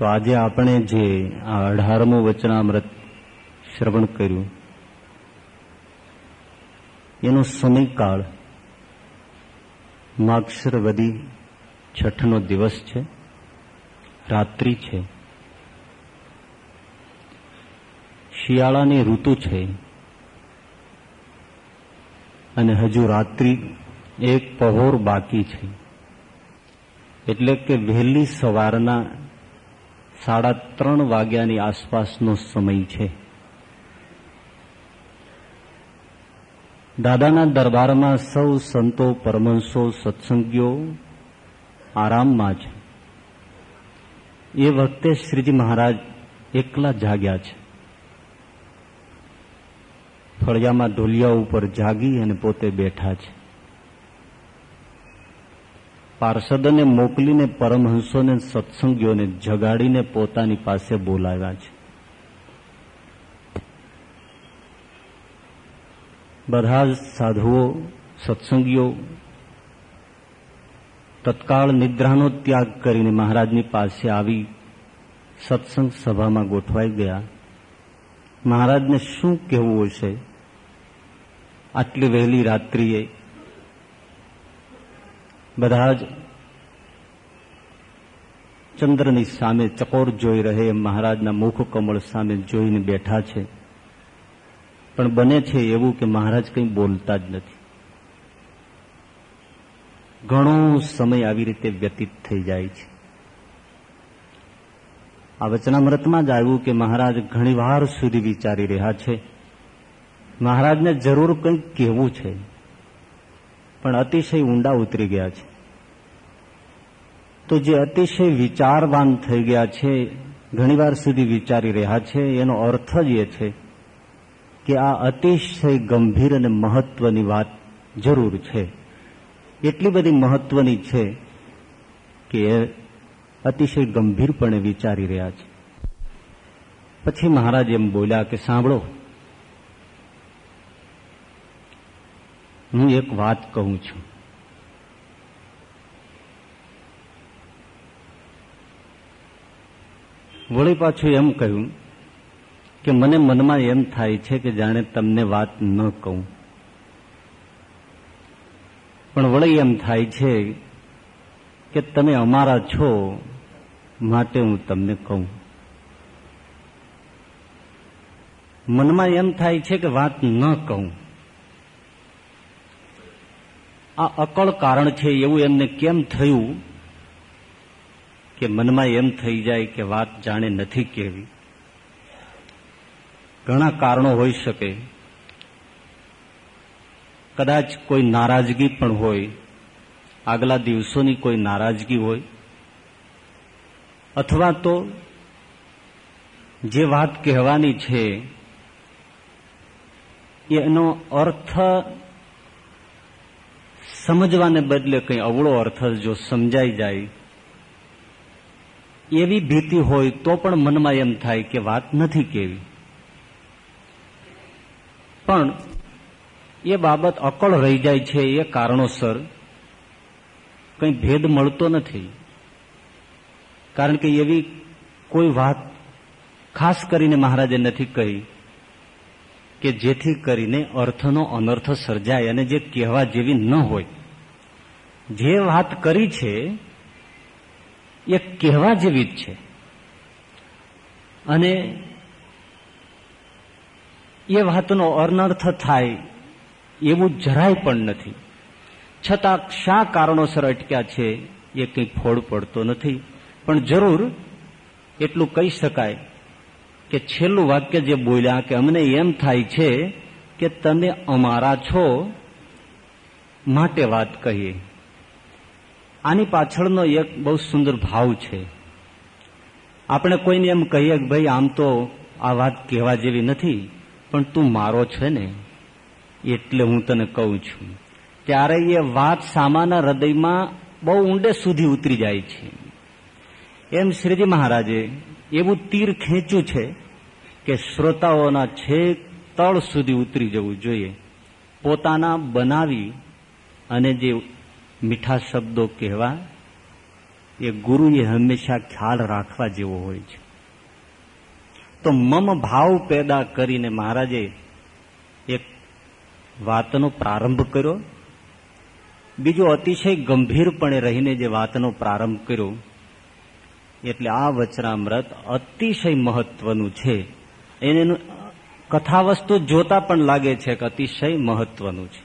તો આજે આપણે જે આ અઢારમું વચનામૃત શ્રવણ કર્યું, એનો સમયકાળ માક્ષરવદી છઠનો દિવસ છે, રાત્રિ છે. શિયાળાની ઋતુ છે અને હજુ રાત્રિ એક પહોર બાકી છે. એટલે કે વહેલી સવારના સાડા ત્રણ વાગ્યાની આસપાસનો સમય છે. દાદાના દરબારમાં સૌ સંતો, પરમહંસો, સત્સંગીઓ આરામમાં છે. એ વખતે શ્રીજી મહારાજ એકલા જાગ્યા છે. ફળિયામાં ઢોલિયા ઉપર જાગી અને પોતે બેઠા છે. પાર્ષદોને મોકલીને પરમહંસોને સત્સંગીઓને જગાડીને પોતાની પાસે બોલાવ્યા છે. બધા સાધુઓ, સત્સંગીઓ, તત્કાળ નિદ્રાનો ત્યાગ કરીને મહારાજની પાસે આવી સત્સંગ સભામાં ગોઠવાઈ ગયા. મહારાજને શું કહેવું હશે? આટલી વહેલી રાત્રિએ બધા જ ચંદ્રની સામે ચકોર જોઈ રહે, મહારાજના મુખ કમળ સામે જોઈને બેઠા છે. પણ બને છે એવું કે મહારાજ કંઈ બોલતા જ નથી. ઘણો સમય આવી રીતે વ્યતીત થઈ જાય છે. આ વચનામૃતમાં જ આવ્યું કે મહારાજ ઘણીવાર સુધી વિચારી રહ્યા છે. મહારાજને જરૂર કંઈક કહેવું છે. પણ અતિશય ઊંડા ઉતરી ગયા છે. તો જે અતિશય વિચારવાન થઈ ગયા છે, ઘણીવાર સુધી વિચારી રહ્યા છે, એનો અર્થ જ એ છે કે આ અતિશય ગંભીર અને મહત્વની વાત જરૂર છે. એટલી બધી મહત્વની છે કે અતિશય ગંભીરપણે વિચારી રહ્યા છે. પછી મહારાજ એમ બોલ્યા કે સાંભળો, હું એક વાત કહું છું. વળી પાછું એમ કહ્યું કે મને મનમાં એમ થાય છે કે જાણે તમને વાત ન કહું. પણ વળી એમ થાય છે કે તમે અમારા છો માટે હું તમને કહું. મનમાં એમ થાય છે કે વાત ન કહું. આ અકળ કારણ છે એવું એમને કેમ થયું? કે મનમાં એમ થઈ જાય કે વાત જાણે નથી કેવી. ઘણા કારણો હોઈ શકે. કદાચ કોઈ નારાજગી પણ હોય. આગલા દિવસોની કોઈ નારાજગી હોય. અથવા તો જે વાત કહેવાની છે, એનો અર્થ સમજવાને બદલે કંઈ અવળો અર્થ જો સમજાઈ જાય એવી ભીતિ હોય તો પણ મનમાં એમ થાય કે વાત નથી કેવી. પણ એ બાબત અકળ રહી જાય છે એ કારણોસર કંઈ ભેદ મળતો નથી. કારણ કે એવી કોઈ વાત ખાસ કરીને મહારાજે નથી કહી કે જેથી કરીને અર્થનો અનર્થ સર્જાય અને જે કહેવા જેવી ન હોય. જે વાત કરી છે એ કહેવા જેવી જ છે. અને એ વાતનો અનર્થ થાય એવું જરાય પણ નથી. છતાં શા કારણોસર અટક્યા છે એ કંઈ ફોડ પડતો નથી. પણ જરૂર એટલું કહી શકાય કે છેલ્લું વાક્ય જે બોલ્યા કે અમને એમ થાય છે કે તમે અમારા છો માટે વાત કહીએ. આની પાછળનો એક બહુ સુંદર ભાવ છે. આપણે કોઈને એમ કહીએ કે ભાઈ, આમ તો આ વાત કહેવા જેવી નથી, પણ તું મારો છે ને, એટલે હું તને કહું છું. ત્યારે એ વાત સામાના હૃદયમાં બહુ ઊંડે સુધી ઉતરી જાય છે. એમ શ્રીજી મહારાજે એવું તીર ખેંચ્યું છે કે શ્રોતાઓના છેક તળ સુધી ઉતરી જવું જોઈએ. પોતાના બનાવી અને જે મીઠા શબ્દો કહેવા, એ ગુરુએ હંમેશા ખ્યાલ રાખવા જેવો હોય છે. તો મમ ભાવ પેદા કરીને મહારાજે એક વાતનો પ્રારંભ કર્યો. બીજો અતિશય ગંભીરપણે રહીને જે વાતનો પ્રારંભ કર્યો, એટલે આ વચનામૃત અતિશય મહત્વનું છે. એનું કથાવસ્તુ જોતા પણ લાગે છે કે અતિશય મહત્વનું છે.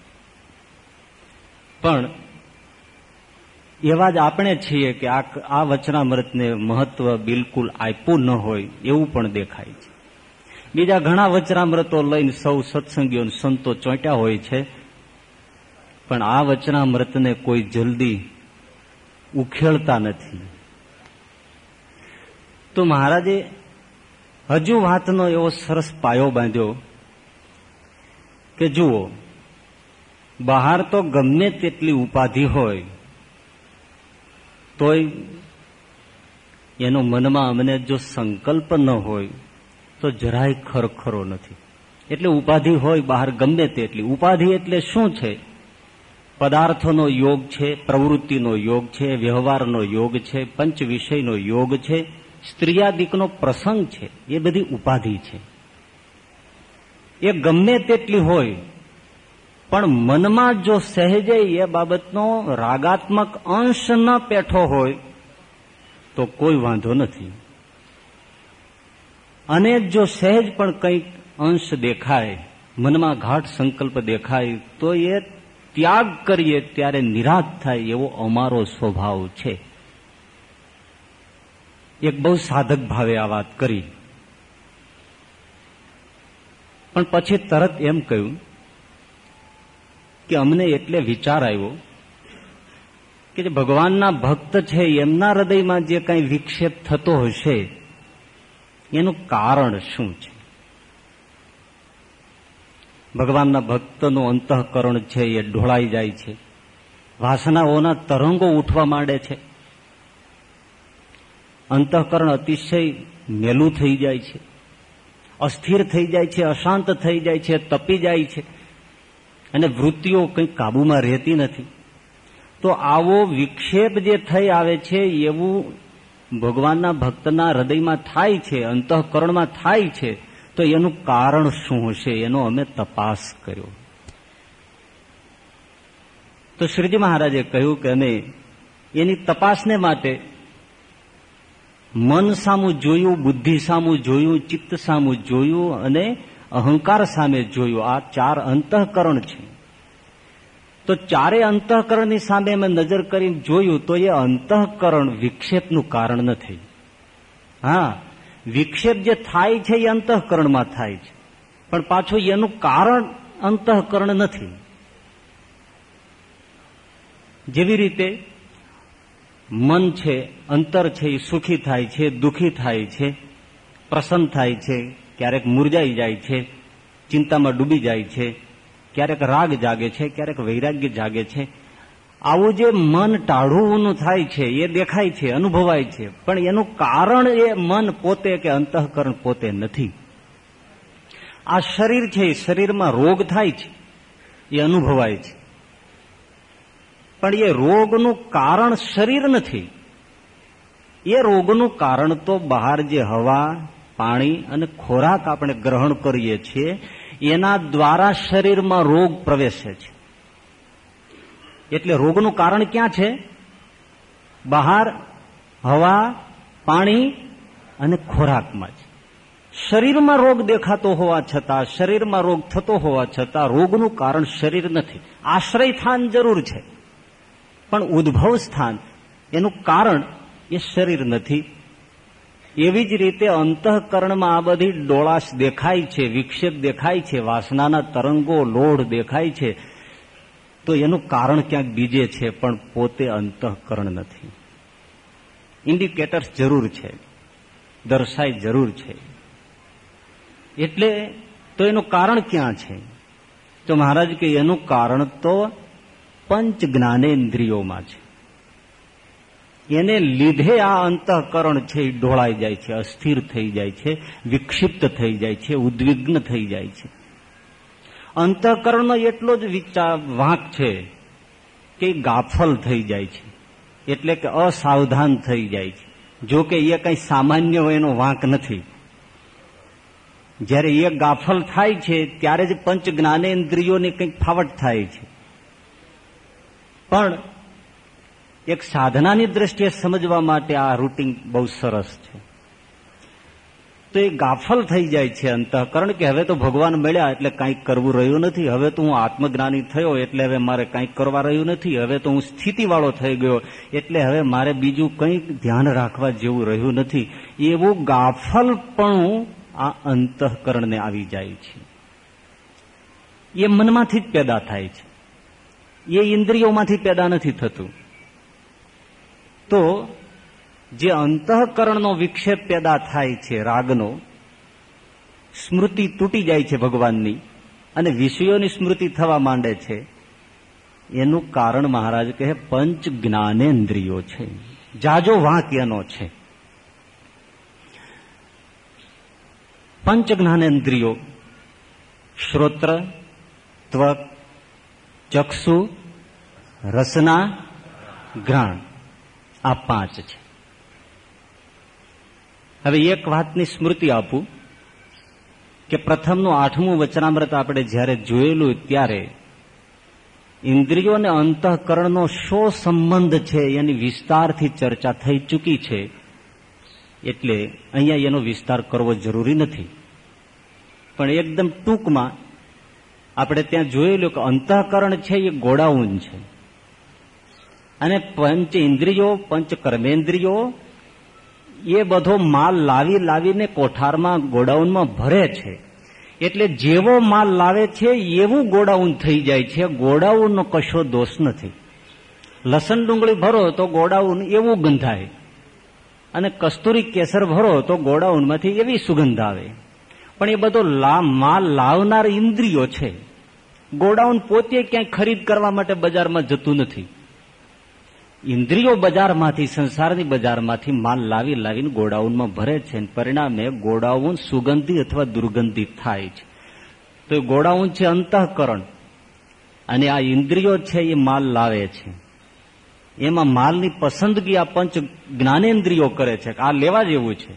પણ એવા જ આપણે છીએ કે આ આ વચનામૃતને મહત્વ બિલકુલ આપ્યું ન હોય એવું પણ દેખાય છે. બીજા ઘણા વચનામૃતો લઈને સૌ સત્સંગીઓ સંતો ચોંટ્યા હોય છે, પણ આ વચનામૃતને કોઈ જલ્દી ઉખેળતા નથી. તો મહારાજે હજુ વાતનો એવો સરસ પાયો બાંધ્યો કે જુઓ, બહાર તો ગમે તેટલી ઉપાધિ હોય તોય એનો મનમાં અમને જો સંકલ્પ ન હોય, તો જરાય ખરખરો નથી. એટલે ઉપાધિ હોય બહાર ગમે તેટલી. ઉપાધિ એટલે શું છે? પદાર્થોનો યોગ છે, પ્રવૃત્તિનો યોગ છે, વ્યવહારનો યોગ છે પંચ વિષયનો યોગ છે, સ્ત્રીયાદિકનો પ્રસંગ છે. એ બધી ઉપાધિ છે. એ ગમે તેટલી હોય પણ મનમાં જો સહેજે એ બાબતનો રાગાત્મક અંશ ન પેઠો હોય, તો કોઈ વાંધો નથી. અને જો સહેજ પણ કંઈક અંશ દેખાય, મનમાં ઘાટ સંકલ્પ દેખાય, તો એ ત્યાગ કરીએ ત્યારે નિરાશ થાય એવો અમારો સ્વભાવ છે. એક બહુ સાધક ભાવે આ વાત કરી. પણ પછી તરત એમ કહ્યું કે અમને એટલે વિચાર આવ્યો કે જે ભગવાનના ભક્ત છે, એમના હૃદયમાં જે કંઈ વિક્ષેપ થતો હશે, એનું કારણ શું છે? ભગવાનના ભક્તનું અંતઃકરણ છે, એ ઢોળાઈ જાય છે, વાસનાઓના તરંગો ઉઠવા માંડે છે. અંતઃકરણ અતિશય મેલું થઈ જાય છે, અસ્થિર થઈ જાય છે, અશાંત થઈ જાય છે, તપી જાય છે. અને વૃત્તિઓ કંઈ કાબુમાં રહેતી નથી. તો આવો વિક્ષેપ જે થઈ આવે છે, એવું ભગવાનના ભક્તના હૃદયમાં થાય છે, અંતઃકરણમાં થાય છે, તો એનું કારણ શું હશે? એનો અમે તપાસ કર્યો. તો શ્રીજી મહારાજે કહ્યું કે અમે એની તપાસને માટે મન સામું જોયું, બુદ્ધિ સામું જોયું, ચિત્ત સામું જોયું અને અહંકાર સામે જોયું. આ ચાર અંતઃકરણ છે. તો ચારે અંતઃકરણની સામે અમે નજર કરીને જોયું તો એ અંતઃકરણ વિક્ષેપનું કારણ નથી હા, વિક્ષેપ જે થાય છે એ અંતઃકરણમાં થાય છે. પણ પાછું એનું કારણ અંતઃકરણ નથી. જેવી રીતે મન છે, અંતર છે એ સુખી થાય છે, દુખી થાય છે, પ્રસન્ન થાય છે ક્યારેક મુરજાઈ જાય છે, ચિંતામાં ડૂબી જાય છે, ક્યારેક રાગ જાગે છે, ક્યારેક વૈરાગ્ય જાગે છે. આવું જે મન ટાઢું થાય છે, એ દેખાય છે, અનુભવાય છે, પણ એનું કારણ એ મન પોતે કે અંતઃકરણ પોતે નથી. આ શરીર છે, એ શરીરમાં રોગ થાય છે, એ અનુભવાય છે. પણ એ રોગનું કારણ શરીર નથી. એ રોગનું કારણ તો બહાર જે હવા પાણી અને ખોરાક આપણે ગ્રહણ કરીએ છીએ, એના દ્વારા શરીરમાં રોગ પ્રવેશે છે. એટલે રોગનું કારણ ક્યાં છે? બહાર, હવા, પાણી અને ખોરાકમાં છે શરીરમાં રોગ દેખાતો હોવા છતાં, શરીરમાં રોગ થતો હોવા છતાં, રોગનું કારણ શરીર નથી. આશ્રય સ્થાન જરૂર છે. પણ ઉદ્ભવ સ્થાન એનું કારણ એ શરીર નથી. એવી જ રીતે અંતઃકરણમાં આ બધી ડોળાશ દેખાય છે, વિક્ષેપ દેખાય છે, વાસનાના તરંગો, લોઢ દેખાય છે. તો એનું કારણ ક્યાંક બીજે છે, પણ પોતે અંતઃકરણ નથી. ઇન્ડિકેટર્સ જરૂર છે, દર્શાય જરૂર છે. એટલે તો એનું કારણ ક્યાં છે? તો મહારાજ કે એનું કારણ તો પંચ જ્ઞાનેન્દ્રિયોમાં છે. એને લીધે આ અંતઃકરણ છે એ ઢોળાઈ જાય છે, અસ્થિર થઈ જાય છે, વિક્ષિપ્ત થઈ જાય છે, ઉદ્વિગ્ન થઈ જાય છે. અંતઃકરણનો એટલો જ વિચાર વાંક છે કે ગાફલ થઈ જાય છે, એટલે કે અસાવધાન થઈ જાય છે. જો કે એ કઈ સામાન્ય હોય એનો વાંક નથી. જ્યારે એ ગાફલ થાય છે, ત્યારે જ પંચ જ્ઞાનેન્દ્રિયોની કંઈક ફાવટ થાય છે. પણ એક સાધનાની દ્રષ્ટિએ સમજવા માટે આ રૂટિંગ બહુ સરસ છે. તો એ ગાફલ થઈ જાય છે અંતઃકરણ કે હવે તો ભગવાન મળ્યા એટલે કંઈક કરવું રહ્યું નથી. હવે તો હું આત્મજ્ઞાની થયો એટલે હવે મારે કંઈક કરવા રહ્યું નથી. હવે તો હું સ્થિતિવાળો થઈ ગયો એટલે હવે મારે બીજું કંઈક ધ્યાન રાખવા જેવું રહ્યું નથી. એવું ગાફલપણું આ અંતઃકરણને આવી જાય છે. એ મનમાંથી જ પેદા થાય છે. એ ઇન્દ્રિયોમાંથી પેદા નથી થતું. તો જે અંતઃકરણનો વિક્ષેપ પેદા થાય છે રાગનો, સ્મૃતિ તૂટી જાય છે ભગવાનની અને વિષયોની સ્મૃતિ થવા માંડે છે. એનું કારણ મહારાજ કહે, પંચ જ્ઞાનેન્દ્રિયો છે. જાજો વાંક એનો છે. પંચ જ્ઞાનેન્દ્રિયો, શ્રોત્ર, ત્વક, ચક્ષુ, રસના, ઘ્રાણ. આ પાંચ છે. હવે એક વાતની સ્મૃતિ આપું કે પ્રથમનું આઠમું વચનામૃત આપણે જ્યારે જોયેલું ત્યારે ઇન્દ્રિયો અને અંતઃકરણનો શો સંબંધ છે એની વિસ્તારથી ચર્ચા થઈ ચૂકી છે એટલે અહીંયા એનો વિસ્તાર કરવો જરૂરી નથી. પણ એકદમ ટૂંકમાં આપણે ત્યાં જોયેલું કે અંતઃકરણ છે એ ગોડાઉન છે. અને પંચ ઇન્દ્રિયો, પંચ કર્મેન્દ્રિયો, એ બધો માલ લાવી લાવીને કોઠારમાં, ગોડાઉનમાં ભરે છે. એટલે જેવો માલ લાવે છે, એવું ગોડાઉન થઈ જાય છે. ગોડાઉનનો કશો દોષ નથી. લસણ ડુંગળી ભરો તો ગોડાઉન એવું ગંધાય. અને કસ્તુરી કેસર ભરો તો ગોડાઉનમાંથી એવી સુગંધ આવે. પણ એ બધો માલ લાવનાર ઇન્દ્રિયો છે. ગોડાઉન પોતે ક્યાંય ખરીદ કરવા માટે બજારમાં જતું નથી. ઇન્દ્રિયો બજારમાંથી, સંસારની બજારમાંથી માલ લાવી લાવીને ગોડાઉનમાં ભરે છે પરિણામે ગોડાઉન સુગંધી અથવા દુર્ગંધી થાય છે. તો એ ગોડાઉન છે અંતઃકરણ. અને આ ઇન્દ્રિયો છે એ માલ લાવે છે. એમાં માલની પસંદગી આ પંચ જ્ઞાનેન્દ્રિયો કરે છે. આ લેવા જેવું છે.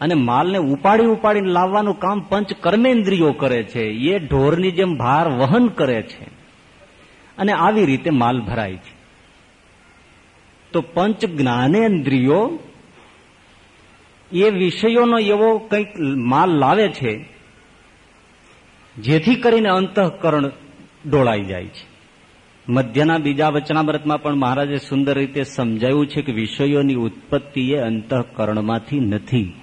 અને માલને ઉપાડી ઉપાડીને લાવવાનું કામ પંચ કર્મેન્દ્રિયો કરે છે. એ ઢોરની જેમ ભાર વહન કરે છે. અને આવી રીતે માલ ભરાય છે. તો પંચ જ્ઞાનેન્દ્રિયો એ વિષયોનો એવો કંઈક માલ લાવે છે, જેથી કરીને અંતઃકરણ ડોળાઈ જાય છે. મધ્યના બીજા વચનામૃતમાં પણ મહારાજે સુંદર રીતે સમજાવ્યું છે કે વિષયોની ઉત્પત્તિ એ અંતઃકરણમાંથી નથી.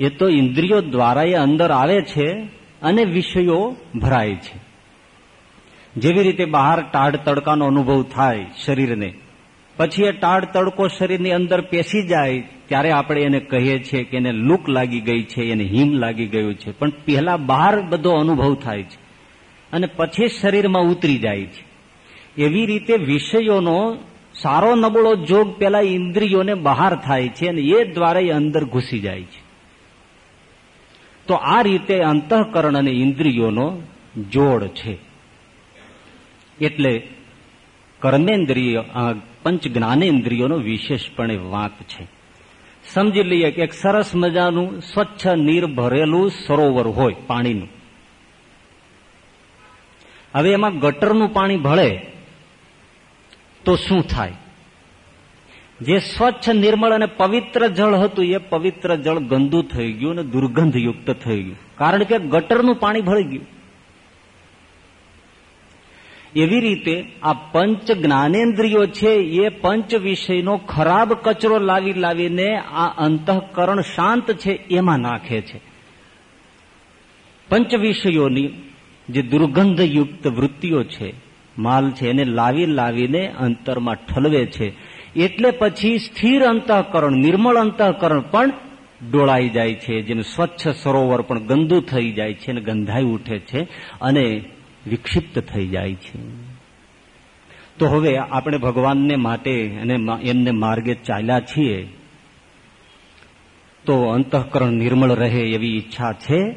એ તો ઇન્દ્રિયો દ્વારા એ અંદર આવે છે અને વિષયો ભરાય છે. જેવી રીતે બહાર ટાઢ તડકાનો અનુભવ થાય શરીરને, પછી એ ટાઢ તડકો શરીરની અંદર પેસી જાય, ત્યારે આપણે એને કહીએ છીએ કે એને લૂક લાગી ગઈ છે, એને હિમ લાગી ગયું છે. પણ પહેલા બહાર બધો અનુભવ થાય છે અને પછી શરીરમાં ઉતરી જાય છે. એવી રીતે વિષયોનો સારો નબળો જોગ પેલા ઇન્દ્રિયોને બહાર થાય છે અને એ દ્વારા એ અંદર ઘૂસી જાય છે. તો આ રીતે અંતઃકરણ અને ઇન્દ્રિયોનો જોડ છે. એટલે કર્મેન્દ્રિય પંચ જ્ઞાનેન્દ્રિયોનો વિશેષપણે વાંક છે. સમજી લઈએ કે એક સરસ મજાનું સ્વચ્છ નીર ભરેલું સરોવર હોય પાણીનું. હવે એમાં ગટરનું પાણી ભળે તો શું થાય? જે સ્વચ્છ, નિર્મળ અને પવિત્ર જળ હતું, એ પવિત્ર જળ ગંદુ થઈ ગયું અને દુર્ગંધયુક્ત થઈ ગયું. કારણ કે ગટરનું પાણી ભળી ગયું. એવી રીતે આ પંચ જ્ઞાનેન્દ્રિયો છે, એ પંચ વિષયનો ખરાબ કચરો લાવી લાવીને આ અંતઃકરણ શાંત છે, એમાં નાખે છે. પંચ વિષયોની જે દુર્ગંધયુક્ત વૃત્તિઓ છે, માલ છે, એને લાવી લાવીને અંતરમાં ઠલવે છે. એટલે પછી સ્થિર અંતઃકરણ, નિર્મળ અંતઃકરણ પણ ડોળાઈ જાય છે, જેનું સ્વચ્છ સરોવર પણ ગંદુ થઈ જાય છે, અને ગંધાઈ ઉઠે છે. અને વિક્ષિપ્ત થઈ જાય છે. તો હવે આપણે ભગવાનને માટે અને એમને માર્ગે ચાલ્યા છીએ. તો અંતઃકરણ નિર્મળ રહે એવી ઈચ્છા છે.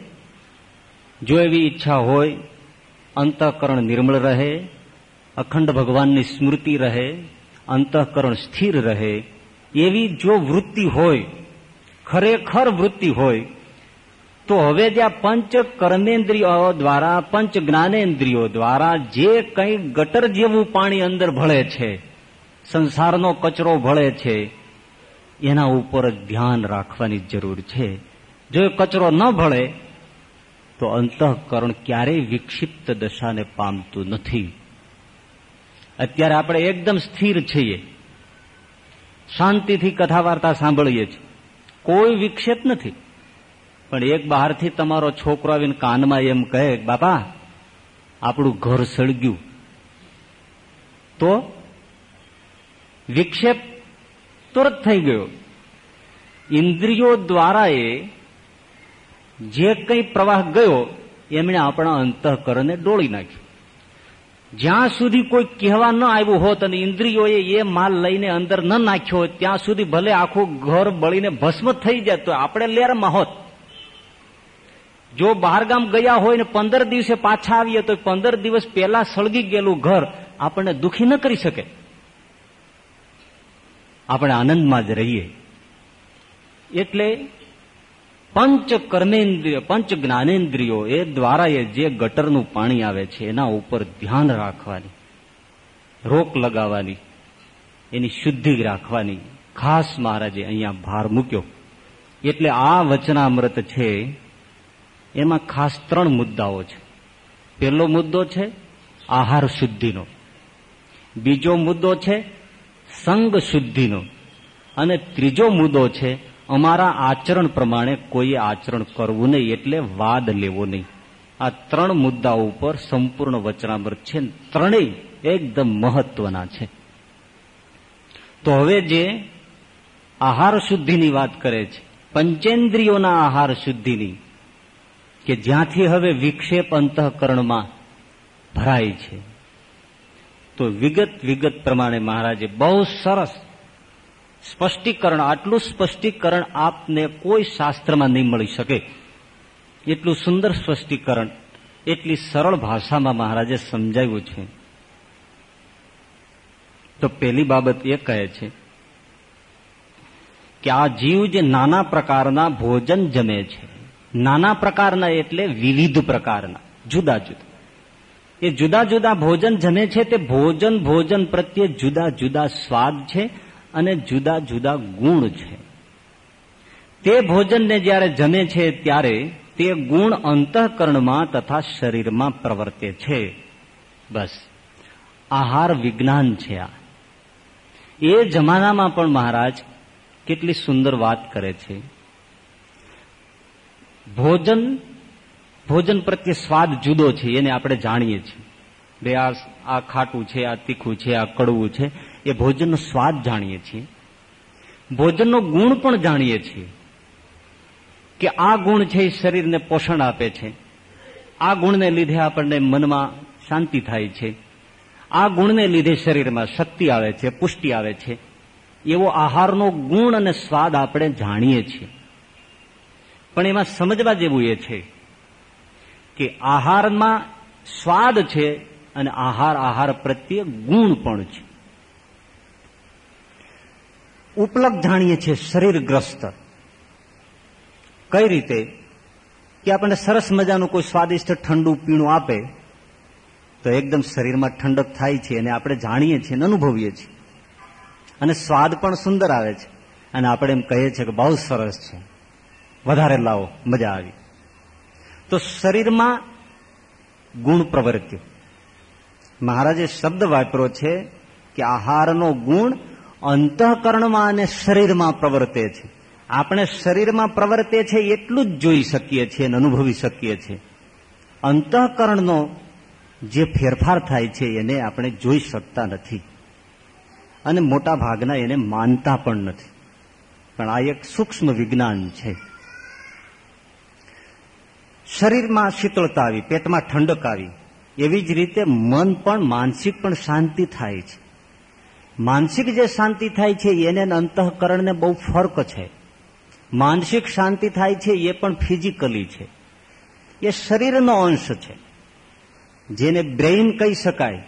જો એવી ઈચ્છા હોય, અંતઃકરણ નિર્મળ રહે, અખંડ ભગવાનની સ્મૃતિ રહે, અંતઃકરણ સ્થિર રહે, એવી જો વૃત્તિ હોય, ખરેખર વૃત્તિ હોય તો હવે ત્યાં પંચ કર્મેન્દ્રિયો દ્વારા, પંચ જ્ઞાનેન્દ્રિયો દ્વારા જે કંઈ ગટર જેવું પાણી અંદર ભળે છે, સંસારનો કચરો ભળે છે, એના ઉપર ધ્યાન રાખવાની જરૂર છે. જો કચરો ન ભળે, તો અંતઃકરણ ક્યારેય વિક્ષિપ્ત દશાને પામતું નથી. અત્યારે આપણે એકદમ સ્થિર છીએ. શાંતિથી કથા વાર્તા સાંભળીએ છીએ. કોઈ વિક્ષેપ નથી. પણ એક બહારથી તમારો છોકરો આવીને કાનમાં એમ કહે, બાપા, આપણું ઘર સળગ્યું. તો વિક્ષેપ તુરત થઈ ગયો. ઇન્દ્રિયો દ્વારા એ જે કંઈ પ્રવાહ ગયો, એમણે આપણા અંતઃકરણને ડોળી નાખ્યું. જ્યાં સુધી કોઈ કહેવા ન આવ્યું હોત અને ઇન્દ્રિયોએ એ માલ લઈને અંદર ન નાખ્યો ત્યાં સુધી ભલે આખું ઘર બળીને ભસ્મ થઈ જાય, તો આપણે લેરમાં હોત. જો બહારગામ ગયા હોય ને પંદર દિવસે પાછા આવીએ તો પંદર દિવસ પહેલા સળગી ગયેલું ઘર આપણને દુખી ન કરી શકે. આપણે આનંદમાં જ રહીએ. એટલે પંચ કર્મેન્દ્રિય પંચ જ્ઞાનેન્દ્રિયો એ દ્વારા એ જે ગટરનું પાણી આવે છે, એના ઉપર ધ્યાન રાખવાની, રોક લગાવવાની, એની શુદ્ધિ રાખવાની. ખાસ મહારાજે અહીંયા ભાર મૂક્યો. એટલે આ વચનામૃત છે એમાં ખાસ ત્રણ મુદ્દાઓ છે. પહેલો મુદ્દો છે આહાર શુદ્ધિનો. બીજો મુદ્દો છે સંગ શુદ્ધિનો. અને ત્રીજો મુદ્દો છે અમારા આચરણ પ્રમાણે કોઈ આચરણ કરવું નહીં એટલે વાદ લેવો નહીં. આ ત્રણ મુદ્દાઓ ઉપર સંપૂર્ણ વચનામૃત છે. ત્રણેય એકદમ મહત્વના છે. તો હવે જે આહાર શુદ્ધિની વાત કરે છે. પંચેન્દ્રિયોના આહાર શુદ્ધિની. કે જ્યાંથી હવે વિક્ષેપ અંતઃકરણમાં ભરાય છે. તો વિગત વિગત પ્રમાણે મહારાજે બહુ સરસ સ્પષ્ટીકરણ, આટલું સ્પષ્ટીકરણ આપને કોઈ શાસ્ત્રમાં નહીં મળી શકે. એટલું સુંદર સ્પષ્ટીકરણ, એટલી સરળ ભાષામાં મહારાજે સમજાવ્યું છે. તો પહેલી બાબત એ કહે છે કે આ જીવ જે નાના પ્રકારના ભોજન જમે છે નાના પ્રકારના એટલે વિવિધ પ્રકારના, જુદા જુદા. એ જુદા જુદા ભોજન જમે છે તે ભોજન ભોજન પ્રત્યે જુદા જુદા સ્વાદ છે અને જુદા જુદા ગુણ છે. તે ભોજનને જ્યારે જમે છે ત્યારે તે ગુણ અંતઃકરણમાં તથા શરીરમાં પ્રવર્તે છે. બસ. આહાર વિજ્ઞાન છે આ. એ જમાનામાં પણ મહારાજ કેટલી સુંદર વાત કરે છે. ભોજન ભોજન પ્રત્યે સ્વાદ જુદો છે, એને આપણે જાણીએ છીએ. બે આ આ ખાટું છે, આ તીખું છે, આ કડવું છે, એ ભોજનનો સ્વાદ જાણીએ છીએ. ભોજનનો ગુણ પણ જાણીએ છીએ કે આ ગુણ છે એ શરીરને પોષણ આપે છે. આ ગુણને લીધે આપણને મનમાં શાંતિ થાય છે. આ ગુણને લીધે શરીરમાં શક્તિ આવે છે, પુષ્ટિ આવે છે. એવો આહારનો ગુણ અને સ્વાદ આપણે જાણીએ છીએ. પણ એમાં સમજવા જેવું એ છે કે આહારમાં સ્વાદ છે અને આહાર આહાર પ્રત્યે ગુણ પણ છે. ઉપલબ્ધ જાણીએ છીએ શરીરગ્રસ્ત. કઈ રીતે? કે આપણને સરસ મજાનું કોઈ સ્વાદિષ્ટ ઠંડુ પીણું આપે, તો એકદમ શરીરમાં ઠંડક થાય છે અને આપણે જાણીએ છીએ અને અનુભવીએ છીએ. અને સ્વાદ પણ સુંદર આવે છે. અને આપણે એમ કહીએ છીએ કે બહુ સરસ છે. વધારે લાવો, મજા આવી. તો શરીરમાં ગુણ પ્રવર્ત્યો. મહારાજે શબ્દ વાપરો છે કે આહારનો ગુણ અંતઃકરણમાં અને શરીરમાં પ્રવર્તે છે. આપણે શરીરમાં પ્રવર્તે છે એટલું જ જોઈ શકીએ છીએ અને અનુભવી શકીએ છીએ. અંતઃકરણનો જે ફેરફાર થાય છે એને આપણે જોઈ શકતા નથી. અને મોટા ભાગના એને માનતા પણ નથી. પણ આ એક સૂક્ષ્મ વિજ્ઞાન છે. શરીરમાં શીતળતા આવી, પેટમાં ઠંડક આવી, એવી જ રીતે મન પણ માનસિક પણ શાંતિ થાય છે. માનસિક જે શાંતિ થાય છે, એને અંતઃકરણને બહુ ફર્ક છે. માનસિક શાંતિ થાય છે, એ પણ ફિઝિકલી છે. એ શરીરનો અંશ છે. જેને બ્રેઇન કહી શકાય,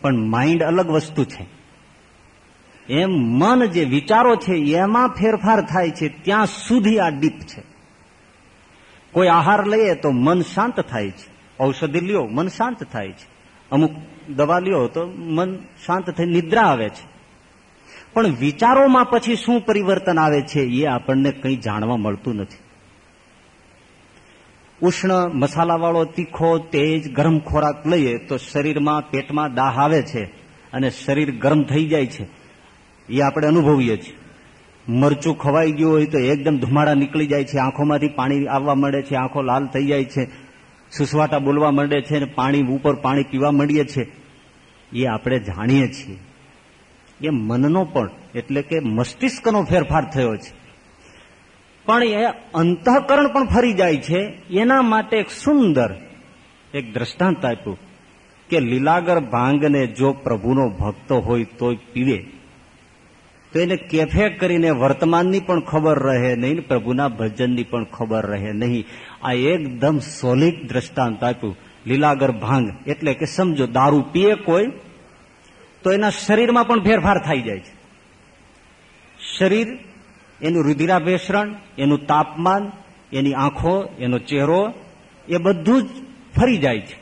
પણ માઇન્ડ અલગ વસ્તુ છે. એમ મન જે વિચારો છે, એમાં ફેરફાર થાય છે, ત્યાં સુધી આ ડીપ છે. કોઈ આહાર લઈએ તો મન શાંત થાય છે. ઔષધિ લ્યો, મન શાંત થાય છે. અમુક દવા લ્યો તો મન શાંત થઈ નિદ્રા આવે છે. પણ વિચારોમાં પછી શું પરિવર્તન આવે છે એ આપણને કંઈ જાણવા મળતું નથી. ઉષ્ણ મસાલાવાળો તીખો તેજ ગરમ ખોરાક લઈએ તો શરીરમાં પેટમાં દાહ આવે છે અને શરીર ગરમ થઈ જાય છે. એ આપણે અનુભવીએ છીએ. મરચું ખવાઈ ગયું હોય તો એકદમ ધુમાડા નીકળી જાય છે. આંખોમાંથી પાણી આવવા માંડે છે, આંખો લાલ થઈ જાય છે, સુસવાટા બોલવા માંડે છે અને પાણી ઉપર પાણી પીવા માંડીએ છીએ એ આપણે જાણીએ છીએ. એ મનનો પણ એટલે કે મસ્તિષ્કનો ફેરફાર થયો છે. પણ એ અંતઃકરણ પણ ફરી જાય છે. એના માટે એક સુંદર એક દ્રષ્ટાંત આપ્યું કે લીલાગર ભાંગને જો પ્રભુનો ભક્ત હોય તોય પીવે. તો એને કેફે કરીને વર્તમાનની પણ ખબર રહે નહીં, પ્રભુના ભજનની પણ ખબર રહે નહીં. આ એકદમ સોલિડ દ્રષ્ટાંત આપ્યું. લીલાગર ભાંગ એટલે કે સમજો, દારૂ પીએ કોઈ તો એના શરીરમાં પણ ફેરફાર થઈ જાય છે. શરીર, એનું રુધિરાભેષણ એનું તાપમાન, એની આંખો, એનો ચહેરો, એ બધું જ ફરી જાય છે.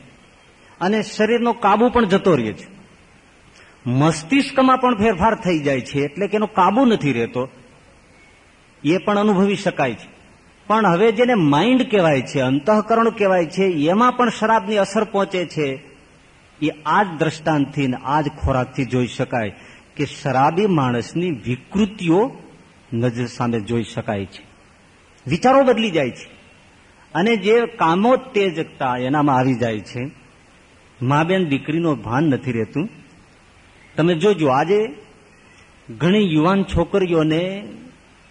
અને શરીરનો કાબુ પણ જતો રહે છે. મસ્તિષ્કમાં પણ ફેરફાર થઈ જાય છે એટલે કે એનો કાબુ નથી રહેતો. એ પણ અનુભવી શકાય છે. પણ હવે જેને માઇન્ડ કહેવાય છે, અંતઃકરણ કહેવાય છે, એમાં પણ શરાબની અસર પહોંચે છે. એ આ જ દ્રષ્ટાંતથી આ જ ખોરાકથી જોઈ શકાય કે શરાબી માણસની વિકૃતિઓ નજર સામે જોઈ શકાય છે. વિચારો બદલી જાય છે. અને જે કામોત્તેજકતા એનામાં આવી જાય છે. મા બેન દીકરીનો ભાન નથી રહેતું. તમે જોજો, આજે ઘણી યુવાન છોકરીઓને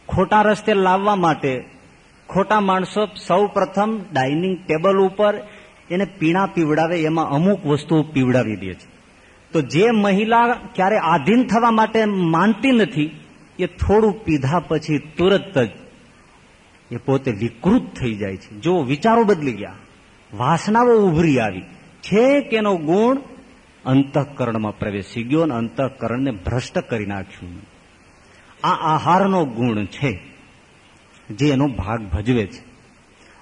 ખોટા રસ્તે લાવવા માટે ખોટા માણસો સૌ પ્રથમ ડાઇનિંગ ટેબલ ઉપર એને પીણા પીવડાવે, એમાં અમુક વસ્તુઓ પીવડાવી દે છે. તો જે મહિલા ક્યારે આધીન થવા માટે માનતી નથી, એ થોડું પીધા પછી તુરત જ એ પોતે વિકૃત થઈ જાય છે. જો વિચારો બદલી ગયા, વાસનાઓ ઉભરી આવી છે કે એનો ગુણ અંતઃકરણમાં પ્રવેશી ગયો અને અંતઃકરણને ભ્રષ્ટ કરી નાખ્યું. આ આહારનો ગુણ છે, જે એનો ભાગ ભજવે છે.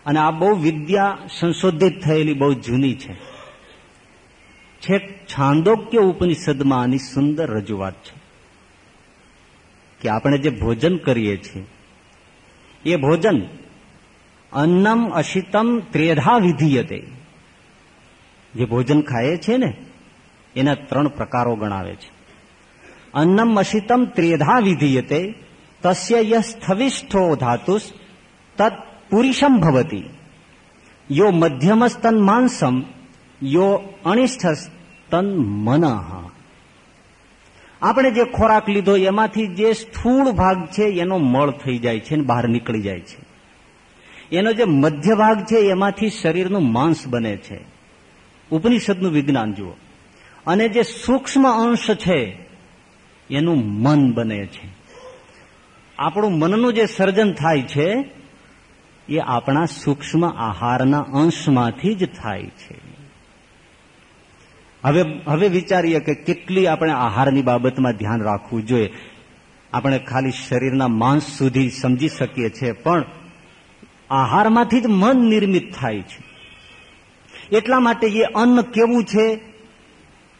અને આ બહુ વિદ્યા સંશોધિત થયેલી બહુ જૂની છે. છેક છાંદોક્ય ઉપનિષદમાં આની સુંદર રજૂઆત છે કે આપણે જે ભોજન કરીએ છીએ, એ ભોજન અન્નમ અશિતમ ત્રેધા વિધીયતે. જે ભોજન ખાઈએ છે ને એના ત્રણ પ્રકારો ગણાવે છે. અન્નમ અશિતમ ત્રેધા વિધીયતે, તસ્ય યહ સ્થવિષ્ઠો ધાતુસ તત્ ભવતી. યો મધ્યમસ્તન માંસમ યો અનિષ્ઠસ્તન મન. આપણે જે ખોરાક લીધો એમાંથી જે સ્થૂળ ભાગ છે એનો મળ થઈ જાય છે અને બહાર નીકળી જાય છે. એનો જે મધ્ય ભાગ છે એમાંથી શરીરનું માંસ બને છે. ઉપનિષદનું વિજ્ઞાન જુઓ. અને જે સૂક્ષ્મ અંશ છે, એનું મન બને છે. આપણું મનનું જે સર્જન થાય છે, એ આપણા સૂક્ષ્મ આહારના અંશમાંથી જ થાય છે. હવે હવે વિચારીએ કે કેટલી આપણે આહારની બાબતમાં ધ્યાન રાખવું જોઈએ. આપણે ખાલી શરીરના માંસ સુધી સમજી શકીએ છીએ, પણ આહારમાંથી જ મન નિર્મિત થાય છે. એટલા માટે એ અન્ન કેવું છે?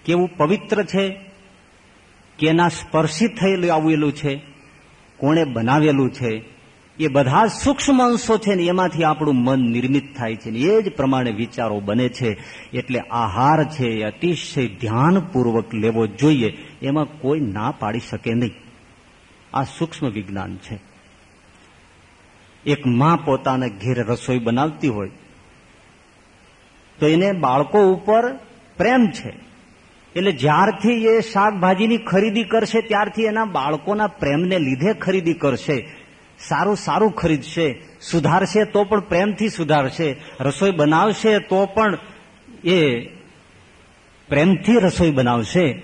કેવું પવિત્ર છે? કેના સ્પર્શી થયેલું આવેલું છે? કોણે બનાવેલું છે? એ બધા સૂક્ષ્મ અંશો છે ને એમાંથી આપણું મન નિર્મિત થાય છે ને એ જ પ્રમાણે વિચારો બને છે. એટલે આહાર છે એ અતિશય ધ્યાનપૂર્વક લેવો જોઈએ. એમાં કોઈ ના પાડી શકે નહીં. આ સૂક્ષ્મ વિજ્ઞાન છે. એક માં પોતાને ઘેર રસોઈ બનાવતી હોય તો એને બાળકો ઉપર પ્રેમ છે. એટલે જ્યારથી એ શાકભાજીની ખરીદી કરશે, ત્યારથી એના બાળકોના પ્રેમને લીધે ખરીદી કરશે. સારું સારું ખરીદશે. સુધારશે તો પણ પ્રેમથી સુધારશે. રસોઈ બનાવશે તો પણ એ પ્રેમથી રસોઈ બનાવશે.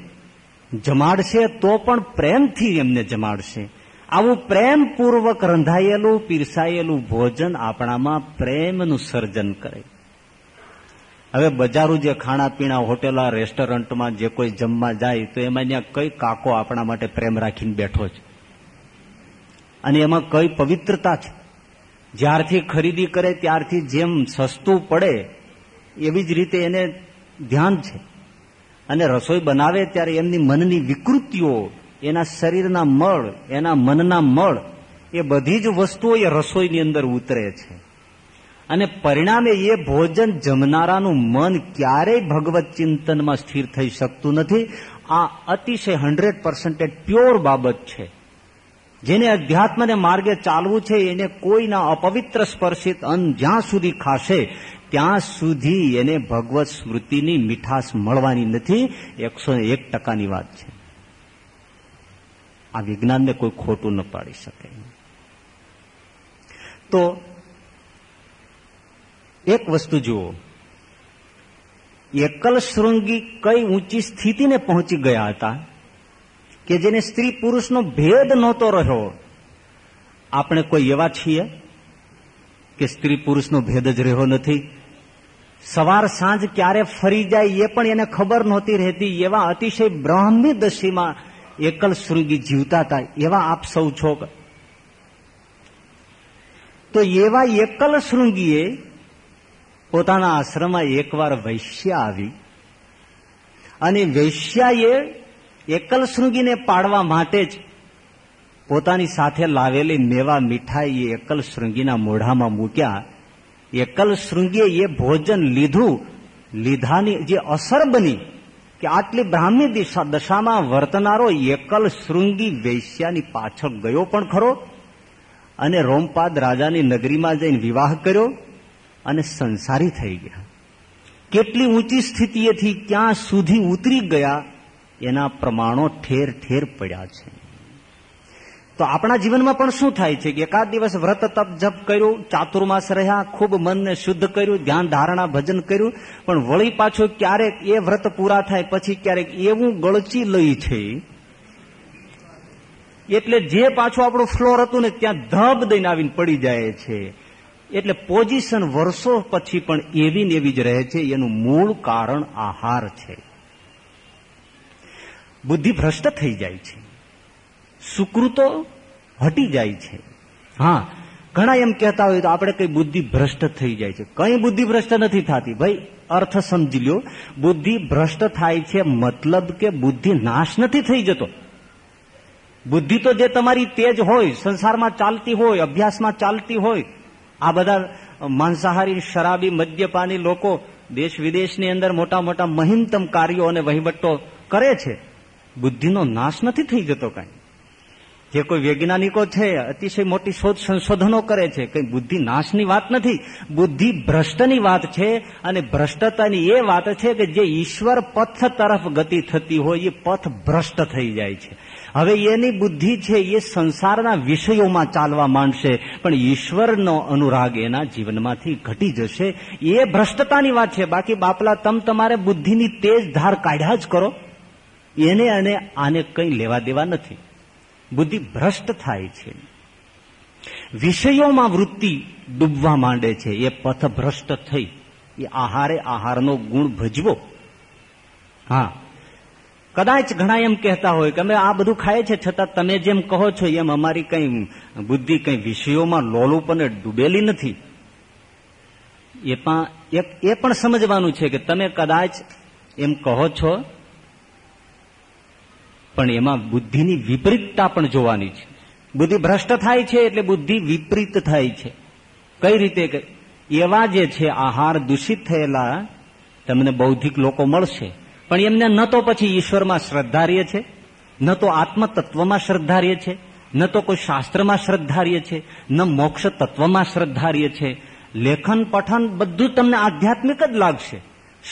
જમાડશે તો પણ પ્રેમથી એમને જમાડશે. આવું પ્રેમપૂર્વક રંધાયેલું, પીરસાયેલું ભોજન આપણામાં પ્રેમનું સર્જન કરે. હવે બજારું જે ખાણા પીણા હોટેલ રેસ્ટોરન્ટમાં જે કોઈ જમવા જાય તો એમાં ત્યાં કઈ કાકો આપણા માટે પ્રેમ રાખીને બેઠો છે? અને એમાં કઈ પવિત્રતા છે? જ્યારથી ખરીદી કરે ત્યારથી જેમ સસ્તું પડે એવી જ રીતે એને ધ્યાન છે. અને રસોઈ બનાવે ત્યારે એમની મનની વિકૃતિઓ, એના શરીરના મળ, એના મનના મળ, એ બધી જ વસ્તુઓ એ રસોઈની અંદર ઉતરે છે. અને પરિણામે એ ભોજન જમનારાનું મન ક્યારેય ભગવત ચિંતનમાં સ્થિર થઈ શકતું નથી. આ અતિશય હંડ્રેડ પર્સન્ટેજ પ્યોર બાબત છે. જેને અધ્યાત્મને માર્ગે ચાલવું છે, એને કોઈના અપવિત્ર સ્પર્શિત અન્ન જ્યાં સુધી ખાશે, ત્યાં સુધી એને ભગવત સ્મૃતિની મીઠાશ મળવાની નથી. એકસો એક ટકાની વાત છે. આ વિજ્ઞાનને કોઈ ખોટું ન પાડી શકે. તો એક વસ્તુ જુઓ. એકલ શૃંગી કઈ ઊંચી સ્થિતિને પહોંચી ગયા હતા કે જેને સ્ત્રી પુરુષનો ભેદ નહોતો રહ્યો? આપણે કોઈ એવા છીએ કે સ્ત્રી પુરુષનો ભેદ જ રહ્યો નથી? સવાર સાંજ ક્યારે ફરી જાય એ પણ એને ખબર નહોતી રહેતી. એવા અતિશય બ્રાહ્મી દશીમાં એકલ શૃંગી જીવતા હતા. એવા આપ સૌ છો. તો એવા એકલ શૃંગીએ પોતાના આશ્રમમાં એકવાર વૈશ્યા આવી. અને વૈશ્યાએ એકલ શૃંગીને પાડવા માટે જ પોતાની સાથે લાવેલી મેવા મીઠાઈ એ એકલ શૃંગીના મોઢામાં મૂક્યા. એકલ શૃંગીએ એ ભોજન લીધું. લીધાની જે અસર બની કે આટલી બ્રાહ્મી દિશા દશામાં વર્તનારો એકલ શૃંગી વૈશ્યાની પાછળ ગયો પણ ખરો. અને રોમપાદ રાજાની નગરીમાં જઈને વિવાહ કર્યો. અને સંસારી થઈ ગયા. કેટલી ઊંચી સ્થિતિએથી ક્યાં સુધી ઉતરી ગયા, એના પ્રમાણો ઠેર ઠેર પડ્યા છે. તો આપણા જીવનમાં પણ શું થાય છે કે એકાદ દિવસ વ્રત તપ જપ કર્યું, ચાતુર્માસ રહ્યા, ખૂબ મનને શુદ્ધ કર્યું, ધ્યાન ધારણા ભજન કર્યું, પણ વળી પાછું ક્યારેક એ વ્રત પૂરા થાય, પછી ક્યારેક એવું ગળચી લઈ છે, એટલે જે પાછું આપણું ફ્લોર હતું ને, ત્યાં ધબ દઈને આવીને પડી જાય છે. એટલે પોઝિશન વર્ષો પછી પણ એવી ને એવી જ રહે છે, એનું મૂળ કારણ આહાર છે. બુદ્ધિ ભ્રષ્ટ થઈ જાય છે. સુકૃતો હટી જાય છે. હા, ઘણા એમ કહેતા હોય તો આપણે કઈ બુદ્ધિ ભ્રષ્ટ થઈ જાય છે. કઈ બુદ્ધિ ભ્રષ્ટ નથી થતી. ભાઈ, અર્થ સમજી લ્યો. બુદ્ધિ ભ્રષ્ટ થાય છે મતલબ કે બુદ્ધિ નાશ નથી થઈ જતો. બુદ્ધિ તો જે તમારી તેજ હોય, સંસારમાં ચાલતી હોય, અભ્યાસમાં ચાલતી હોય આ બધા માંસાહારી, શરાબી, મદ્યપાની લોકો દેશ વિદેશની અંદર મોટા મોટા મહિમતમ કાર્યો અને વહીવટો કરે છે. બુદ્ધિનો નાશ નથી થઈ જતો કાંઈ. જે કોઈ વૈજ્ઞાનિકો છે, અતિશય મોટી શોધ સંશોધનો કરે છે, કઈ બુદ્ધિ નાશની વાત નથી. બુદ્ધિ ભ્રષ્ટની વાત છે અને ભ્રષ્ટતાની એ વાત છે કે જે ઈશ્વર પથ તરફ ગતિ થતી હોય, એ પથ ભ્રષ્ટ થઈ જાય છે. હવે એની બુદ્ધિ છે એ સંસારના વિષયોમાં ચાલવા માંડશે, પણ ઈશ્વરનો અનુરાગ એના જીવનમાંથી ઘટી જશે. એ ભ્રષ્ટતાની વાત છે. બાકી બાપલા, તમ તમારે બુદ્ધિની તેજ ધાર કાઢ્યા જ કરો. એને અને આને કંઈ લેવા દેવા નથી. બુદ્ધિ ભ્રષ્ટ થાય છે. વિષયોમાં વૃત્તિ ડૂબવા માંડે છે. એ પથ ભ્રષ્ટ થઈ. એ આહારે આહારનો ગુણ ભજવો. હા કદાચ ઘણા એમ કહેતા હોય કે અમે આ બધું ખાય છે, છતાં તમે જેમ કહો છો એમ અમારી કઈ બુદ્ધિ કઈ વિષયોમાં લોલુપને ડૂબેલી નથી. એ પણ એ પણ સમજવાનું છે કે તમે કદાચ એમ કહો છો, પણ એમાં બુદ્ધિની વિપરીતતા પણ જોવાની છે. બુદ્ધિ ભ્રષ્ટ થાય છે એટલે બુદ્ધિ વિપરીત થાય છે. કઈ રીતે એવા જે છે, આહાર દૂષિત થયેલા, તમને બૌદ્ધિક લોકો મળશે. પણ એમને ન તો પછી ઈશ્વરમાં શ્રદ્ધાર્ય છે, ન તો આત્મતત્વમાં શ્રદ્ધાર્ય છે, ન તો કોઈ શાસ્ત્રમાં શ્રદ્ધાર્ય છે, ન મોક્ષ તત્વમાં શ્રદ્ધાર્ય છે. લેખન, પઠન બધું તમને આધ્યાત્મિક જ લાગશે.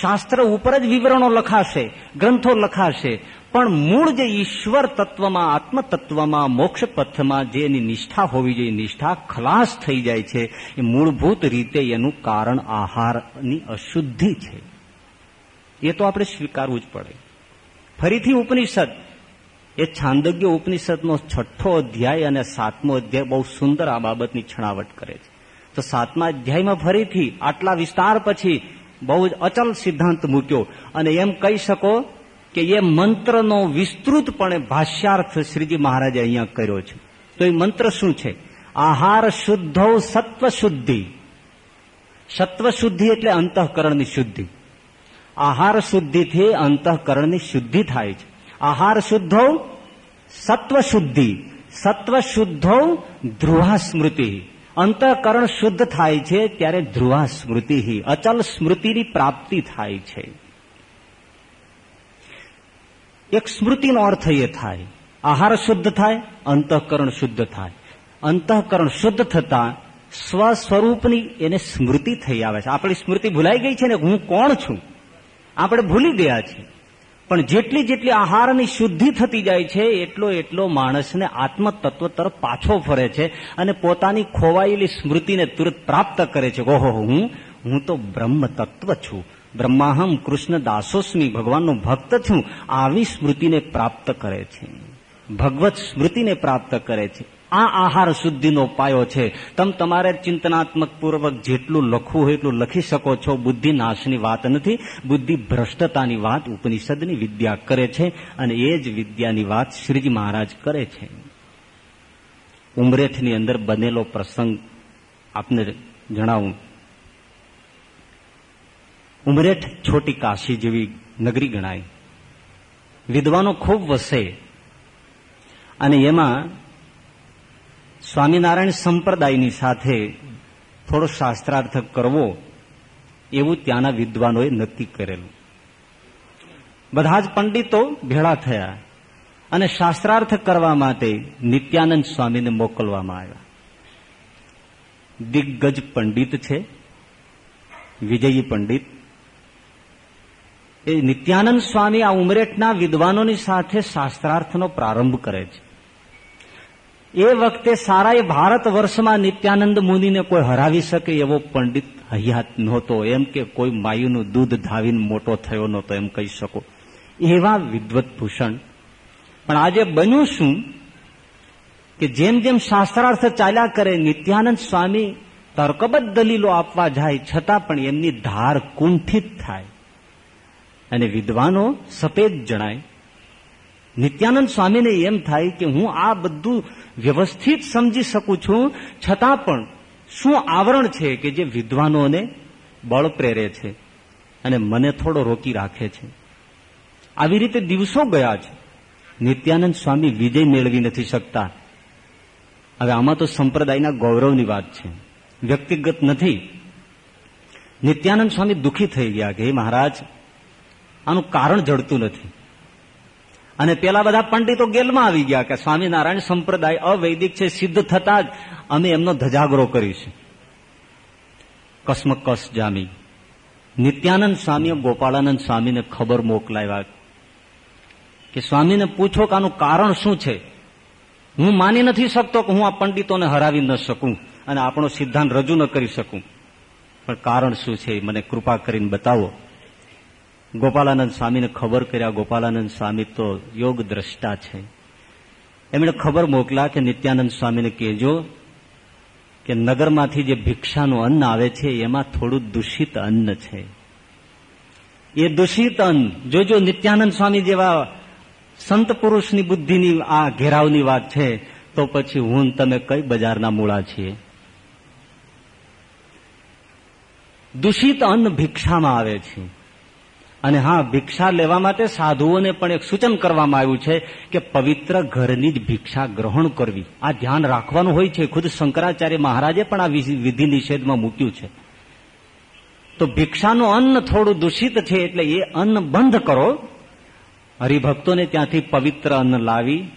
શાસ્ત્ર ઉપર જ વિવરણો લખાશે, ગ્રંથો લખાશે. પણ મૂળ જે ઈશ્વર તત્વમાં આત્મ તત્વમાં મોક્ષ પથમાં જે એની નિષ્ઠા હોવી જોઈએ, નિષ્ઠા ખલાસ થઈ જાય છે, એ મૂળભૂત રીતે એનું કારણ આહારની અશુદ્ધિ છે. એ તો આપણે સ્વીકારવું જ પડે. ફરીથી ઉપનિષદ. એ છાંદગ્ય ઉપનિષદનો છઠ્ઠો અધ્યાય અને સાતમો અધ્યાય બહુ સુંદર આ બાબતની છણાવટ કરે છે. તો સાતમા અધ્યાયમાં ફરીથી આટલા વિસ્તાર પછી બહુ જ અચલ સિદ્ધાંત મૂક્યો. અને એમ કહી શકો કે એ મંત્રનો વિસ્તૃતપણે ભાષ્યાર્થ શ્રીજી મહારાજે અહીંયા કર્યો છે. તો એ મંત્ર શું છે? આહાર શુદ્ધો સત્વ શુદ્ધિ સત્વ શુદ્ધિ એટલે અંતઃકરણની શુદ્ધિ. આહાર શુદ્ધિથી અંતઃકરણની શુદ્ધિ થાય છે. આહાર શુદ્ધો સત્વ શુદ્ધિ સત્વ શુદ્ધો ધ્રુવા સ્મૃતિ અંતઃકરણ શુદ્ધ થાય છે ત્યારે ધ્રુવા સ્મૃતિ અચલ સ્મૃતિની પ્રાપ્તિ થાય છે. એક સ્મૃતિનો અર્થ એ થાય, આહાર શુદ્ધ થાય, અંતઃકરણ શુદ્ધ થાય. અંતઃકરણ શુદ્ધ થતા સ્વ સ્વરૂપની એને સ્મૃતિ થઈ આવે છે. આપણી સ્મૃતિ ભૂલાઈ ગઈ છે ને? હું કોણ છું? આપણે ભૂલી ગયા છીએ. પણ જેટલી જેટલી આહારની શુદ્ધિ થતી જાય છે, એટલો એટલો માણસને આત્મતત્વ તરફ પાછો ફરે છે અને પોતાની ખોવાયેલી સ્મૃતિને તુરંત પ્રાપ્ત કરે છે. ઓહો, હું હું તો બ્રહ્મ તત્વ છું. બ્રહ્માહમ કૃષ્ણ દાસોસ્મી ભગવાનનો ભક્ત છું. આવી સ્મૃતિને પ્રાપ્ત કરે છે. ભગવત સ્મૃતિને પ્રાપ્ત કરે છે. આ આહાર શુદ્ધિનો પાયો છે. તમ તમારે ચિંતનાત્મક પૂર્વક જેટલું લખવું હોય એટલું લખી શકો છો. બુદ્ધિ નાશની વાત નથી. બુદ્ધિ ભ્રષ્ટતાની વાત ઉપનિષદની વિદ્યા કરે છે અને એ જ વિદ્યાની વાત શ્રીજી મહારાજ કરે છે. ઉમરેઠની અંદર બનેલો પ્રસંગ આપને જણાવું. ઉમરેઠ છોટી કાશી જેવી નગરી ગણાય. વિદ્વાનો ખૂબ વસે. અને એમાં સ્વામિનારાયણ સંપ્રદાયની સાથે થોડો શાસ્ત્રાર્થ કરવો એવું ત્યાંના વિદ્વાનોએ નક્કી કરેલું. બધા જ પંડિતો ભેળા થયા અને શાસ્ત્રાર્થ કરવા માટે નિત્યાનંદ સ્વામીને મોકલવામાં આવ્યા. દિગ્ગજ પંડિત છે, વિજયી પંડિત. એ નિત્યાનંદ સ્વામી આ ઉમરેઠના વિદ્વાનોની સાથે શાસ્ત્રાર્થનો પ્રારંભ કરે છે. એ વખતે સારા એ ભારત વર્ષમાં નિત્યાનંદ મુનિને કોઈ હરાવી શકે એવો પંડિત હયાત નહોતો. એમ કે કોઈ માયુનું દૂધ ધાવીને મોટો થયો નહોતો, એમ કહી શકો. એવા વિદ્વત ભૂષણ. પણ આજે બન્યું શું? કે જેમ જેમ શાસ્ત્રાર્થ ચાલ્યા કરે, નિત્યાનંદ સ્વામી તર્કબદ્ધ દલીલો આપવા જાય, છતાં પણ એમની ધાર કુંઠિત થાય. અને વિદ્વાનો સફેદ જણાય. નિત્યાનંદ સ્વામીને એમ થાય કે હું આ બધું વ્યવસ્થિત સમજી શકું છું, છતાં પણ શું આવરણ છે કે જે વિદ્વાનોને બળ પ્રેરે છે અને મને થોડો રોકી રાખે છે? આવી રીતે દિવસો ગયા છે. નિત્યાનંદ સ્વામી વિજય મેળવી નથી શકતા. હવે આમાં તો સંપ્રદાયના ગૌરવની વાત છે. વ્યક્તિગત નથી. નિત્યાનંદ સ્વામી દુઃખી થઈ ગયા કે મહારાજ, આનું કારણ જડતું નથી. અને પેલા બધા પંડિતો ગેલમાં આવી ગયા કે સ્વામિનારાયણ સંપ્રદાય અવૈદિક છે, સિદ્ધ થતા જ અમે એમનો ધજાગરો કરીશું કસ્મકસ જામી. નિત્યાનંદ સ્વામીએ ગોપાળાનંદ સ્વામીને ખબર મોકલાવ્યા કે સ્વામીને પૂછો કે આનું કારણ શું છે. હું માની નથી શકતો કે હું આ પંડિતોને હરાવી ન શકું અને આપણો સિદ્ધાંત રજૂ ન કરી શકું. પણ કારણ શું છે મને કૃપા કરીને બતાવો. ગોપાલાનંદ સ્વામીને ખબર કર્યા, ગોપાલાનંદ સ્વામી તો યોગ દ્રષ્ટા છે. એમણે ખબર મોકલા કે નિત્યાનંદ સ્વામીને કહેજો કે નગરમાંથી જે ભિક્ષાનું અન્ન આવે છે, એમાં થોડું દૂષિત અન્ન છે. એ દૂષિત અન્ન, જોજો નિત્યાનંદ સ્વામી જેવા સંત પુરુષની બુદ્ધિની આ ઘેરાવની વાત છે, તો પછી હું તમે કઈ બજારના મૂળા છીએ? દૂષિત અન્ન ભિક્ષામાં આવે છે. અને હા, ભિક્ષા લેવા માટે સાધુઓને પણ એક સૂચન કરવામાં આવ્યું છે કે પવિત્ર ઘરની જ ભિક્ષા ગ્રહણ કરવી. આ ધ્યાન રાખવાનું હોય છે. ખુદ શંકરાચાર્ય મહારાજે પણ આ વિધિ નિષેધમાં મૂક્યું છે. તો ભિક્ષાનું અન્ન થોડું દૂષિત છે એટલે એ અન્ન બંધ કરો. હરિભક્તોને ત્યાંથી પવિત્ર અન્ન લાવી,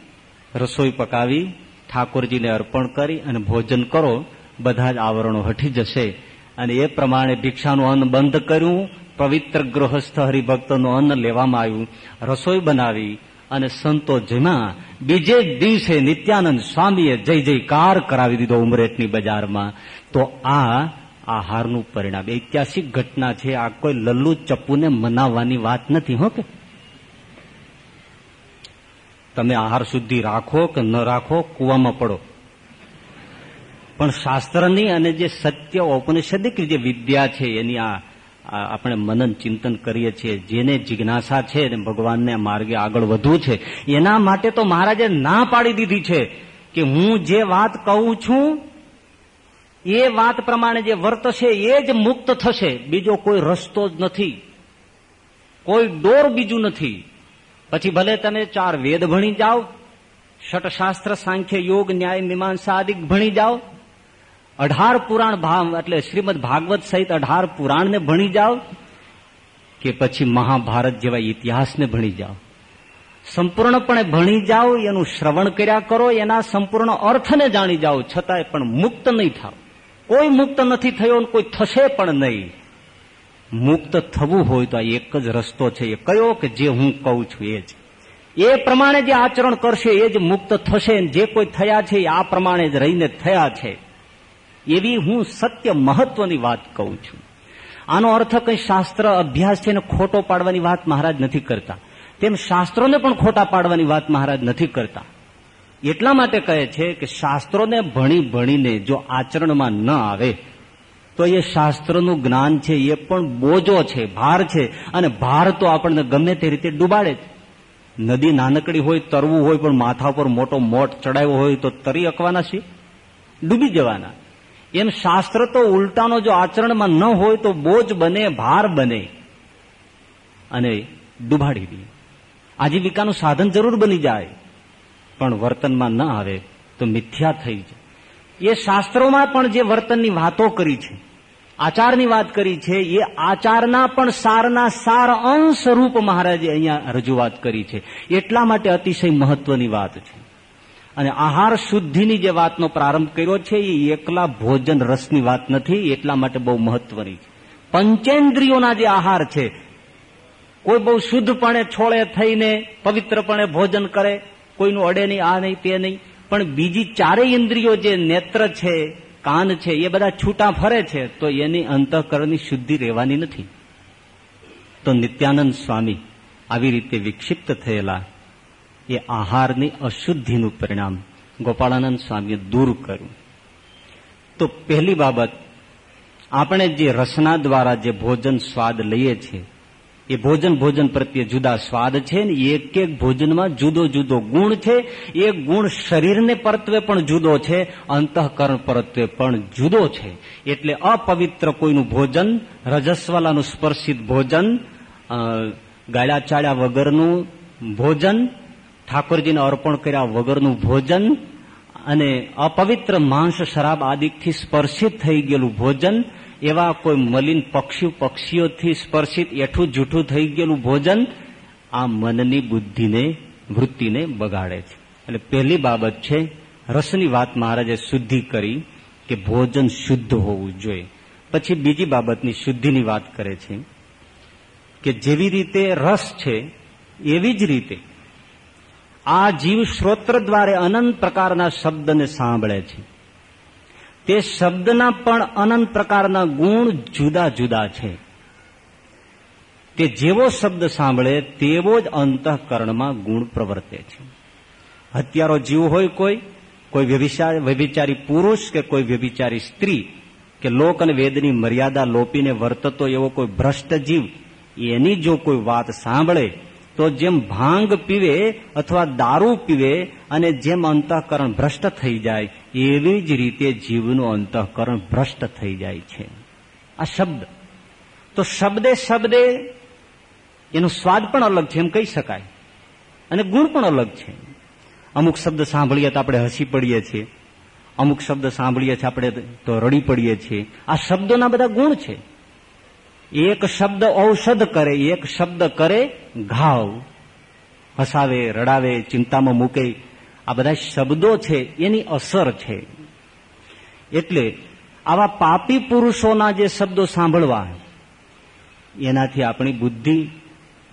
રસોઈ પકાવી, ઠાકોરજીને અર્પણ કરી અને ભોજન કરો. બધા જ આવરણો હટી જશે. અને એ પ્રમાણે ભિક્ષાનું અન્ન બંધ કર્યું, પવિત્ર ગૃહસ્થ હરિભક્તનું અન્ન લેવામાં આવ્યું. રસોઈ બનાવી અને સંતો જેમાં બીજે દિવસે નિત્યાનંદ સ્વામીએ જય જયકાર કરાવી દીધો ઉમરેઠની બજારમાં. તો આ આહારનું પરિણામ. ઐતિહાસિક ઘટના છે. આ કોઈ લલ્લુ ચપ્પુને મનાવવાની વાત નથી, હો કે? તમે આહાર શુદ્ધિ રાખો કે ન રાખો, કુવામાં પડો. પણ શાસ્ત્રની અને જે સત્ય ઔપનિષદિક જે વિદ્યા છે, એની આ આપણે મનન ચિંતન કરીએ છીએ, જેને જિજ્ઞાસા છે અને ભગવાનને માર્ગે આગળ વધવું છે, એના માટે તો મહારાજે ના પાડી દીધી છે કે હું જે વાત કહું છું, એ વાત પ્રમાણે જે વર્તશે એ જ મુક્ત થશે. બીજો કોઈ રસ્તો જ નથી. કોઈ ડોર બીજું નથી. પછી ભલે તમે ચાર વેદ ભણી જાઓ, ષટશાસ્ત્ર, સાંખ્ય, યોગ, ન્યાય, મીમાંસા આદિ ભણી જાઓ અઢાર પુરાણ ભાવ, એટલે શ્રીમદ ભાગવત સહિત અઢાર પુરાણને ભણી જાઓ કે પછી મહાભારત જેવા ઇતિહાસને ભણી જાઓ. સંપૂર્ણપણે ભણી જાઓ, એનું શ્રવણ કર્યા કરો, એના સંપૂર્ણ અર્થને જાણી જાઓ, છતાંય પણ મુક્ત નહીં થાવ કોઈ મુક્ત નથી થયો કોઈ થશે પણ નહીં. મુક્ત થવું હોય તો આ એક જ રસ્તો છે એ કયો કે જે હું કહું છું એ જ. એ પ્રમાણે જે આચરણ કરશે એ જ મુક્ત થશે જે કોઈ થયા છે આ પ્રમાણે જ રહીને થયા છે. એવી હું સત્ય મહત્વની વાત કહું છું. આનો અર્થ કંઈ શાસ્ત્ર અભ્યાસ છે ને ખોટો પાડવાની વાત મહારાજ નથી કરતા. તેમ શાસ્ત્રોને પણ ખોટા પાડવાની વાત મહારાજ નથી કરતા. એટલા માટે કહે છે કે શાસ્ત્રોને ભણી ભણીને જો આચરણમાં ન આવે, તો એ શાસ્ત્રનું જ્ઞાન છે, એ પણ બોજો છે, ભાર છે, અને ભાર તો આપણને ગમે તે રીતે ડૂબાડે નદી નાનકડી હોય, તરવું હોય, પણ માથા પર મોટો મોટ ચડાવ્યો હોય, તો તરી અકવાના છે ડૂબી જવાના. એમ શાસ્ત્ર તો ઉલટાનો જો આચરણમાં ન હોય તો બોજ બને, ભાર બને અને ડૂબાડી દે. આજીવિકાનું સાધન જરૂર બની જાય, પણ વર્તનમાં ન આવે તો મિથ્યા થઈ જાય. એ શાસ્ત્રોમાં પણ જે વર્તનની વાતો કરી છે, આચારની વાત કરી છે, એ આચારના પણ સારના સાર અંશ રૂપ મહારાજે અહીંયા રજૂઆત કરી છે. એટલા માટે અતિશય મહત્વની વાત છે. અને આહાર શુદ્ધિની જે વાતનો પ્રારંભ કર્યો છે, એ એકલા ભોજન રસની વાત નથી, એટલા માટે બહુ મહત્વની છે. પંચેન્દ્રિયોના જે આહાર છે, કોઈ બહુ શુદ્ધપણે છોડે થઈને પવિત્રપણે ભોજન કરે, કોઈનું અડે નહીં, આ નહીં, તે નહીં, પણ બીજી ચારેય ઇન્દ્રિયો જે નેત્ર છે, કાન છે, એ બધા છૂટા ફરે છે, તો એની અંતઃકરણની શુદ્ધિ રહેવાની નથી. તો નિત્યાનંદ સ્વામી આવી રીતે વિક્ષિપ્ત થયેલા એ આહારની અશુદ્ધિનું પરિણામ ગોપાળાનંદ સ્વામીએ દૂર કર્યું. તો પહેલી બાબત, આપણે જે રસના દ્વારા જે ભોજન સ્વાદ લઈએ છીએ, એ ભોજન ભોજન પ્રત્યે જુદા સ્વાદ છે ને એક એક ભોજનમાં જુદો જુદો ગુણ છે, એ ગુણ શરીરને પરત્વે પણ જુદો છે, અંતઃકરણ પરત્વે પણ જુદો છે. એટલે અપવિત્ર કોઈનું ભોજન, રજસ્વલાનું સ્પર્શિત ભોજન ગાળા ચાળ્યા વગરનું ભોજન ઠાકોરજીને અર્પણ કર્યા વગરનું ભોજન અને અપવિત્ર માંસ શરાબ આદિથી સ્પર્શિત થઈ ગયેલું ભોજન, એવા કોઈ મલિન પક્ષી પક્ષીઓથી સ્પર્શિત એઠું જૂઠું થઈ ગયેલું ભોજન, આ મનની બુદ્ધિને, વૃત્તિને બગાડે છે. એટલે પહેલી બાબત છે, રસની વાત મહારાજે શુદ્ધિ કરી કે ભોજન શુદ્ધ હોવું જોઈએ. પછી બીજી બાબતની શુદ્ધિની વાત કરે છે કે જેવી રીતે રસ છે, એવી જ રીતે આ જીવ શ્રોત્ર દ્વારે અનંત પ્રકારના શબ્દને સાંભળે છે. તે શબ્દના પણ અનંત પ્રકારના ગુણ જુદા જુદા છે. તે જેવો શબ્દ સાંભળે, તેવો જ અંતઃકરણમાં ગુણ પ્રવર્તે છે. હત્યારો જીવ હોય કોઈ કોઈ વ્યભિચારી પુરુષ કે કોઈ વ્યભિચારી સ્ત્રી, કે લોક અને વેદની મર્યાદા લોપીને વર્તતો એવો કોઈ ભ્રષ્ટ જીવ, એની જો કોઈ વાત સાંભળે તો જેમ ભાંગ પીવે અથવા દારૂ પીવે અને જેમ અંતઃકરણ ભ્રષ્ટ થઈ જાય, એવી જ રીતે જીવનું અંતઃકરણ ભ્રષ્ટ થઈ જાય છે. આ શબ્દ. તો શબ્દે શબ્દે એનો સ્વાદ પણ અલગ છે, એમ કહી શકાય. અને ગુણ પણ અલગ છે. અમુક શબ્દ સાંભળીએ તો આપણે હસી પડીએ છીએ. અમુક શબ્દ સાંભળીએ છીએ આપણે તો રડી પડીએ છીએ. આ શબ્દોના બધા ગુણ છે. એક શબ્દ ઔષધ કરે, એક શબ્દ કરે ઘાવ. હસાવે, રડાવે, ચિંતામાં મૂકે. આ બધા શબ્દો છે, એની અસર છે. એટલે આવા પાપી પુરુષોના જે શબ્દો સાંભળવા, એનાથી આપણી બુદ્ધિ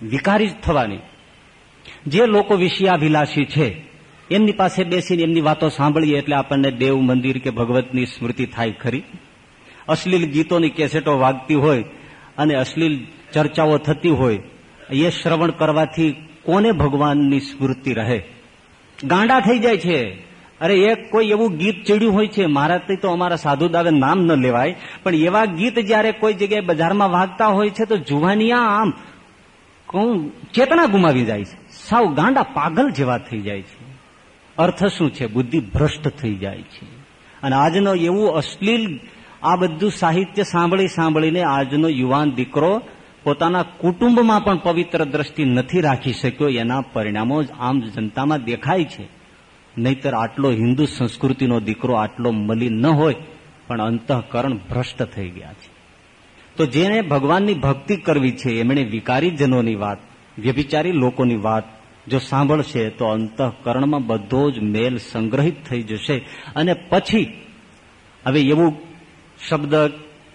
વિકારી થવાની. જે લોકો વિષયાભિલાષી છે, એમની પાસે બેસીને એમની વાતો સાંભળીએ એટલે આપણને દેવ મંદિર કે ભગવતની સ્મૃતિ થાય ખરી. અશ્લીલ ગીતોની કેસેટો વાગતી હોય અને અશ્લીલ ચર્ચાઓ થતી હોય, એ શ્રવણ કરવાથી કોને ભગવાનની સ્મૃતિ રહે? ગાંડા થઈ જાય છે. અરે, એક કોઈ એવું ગીત ચડ્યું હોય છે મારાથી તો અમારા સાધુ દાવે નામ ન લેવાય, પણ એવા ગીત જયારે કોઈ જગ્યાએ બજારમાં વાગતા હોય છે, તો જુવાનિયા આમ કહું ચેતના ગુમાવી જાય છે. સાવ ગાંડા પાગલ જેવા થઈ જાય છે. અર્થ શું છે? બુદ્ધિ ભ્રષ્ટ થઈ જાય છે. અને આજનો એવું અશ્લીલ આ બધું સાહિત્ય સાંભળી સાંભળીને આજનો યુવાન દીકરો પોતાના કુટુંબમાં પણ પવિત્ર દ્રષ્ટિ નથી રાખી શક્યો. એના પરિણામો આમ જનતામાં દેખાય છે. નહીતર આટલો હિન્દુ સંસ્કૃતિનો દીકરો આટલો મલિન ન હોય, પણ અંતઃકરણ ભ્રષ્ટ થઈ ગયા છે. તો જેને ભગવાનની ભક્તિ કરવી છે, એમણે વિકારીજનોની વાત, વ્યભિચારી લોકોની વાત, જો સાંભળશે, તો અંતઃકરણમાં બધો જ મેલ સંગ્રહિત થઈ જશે. અને પછી, હવે એવું શબ્દ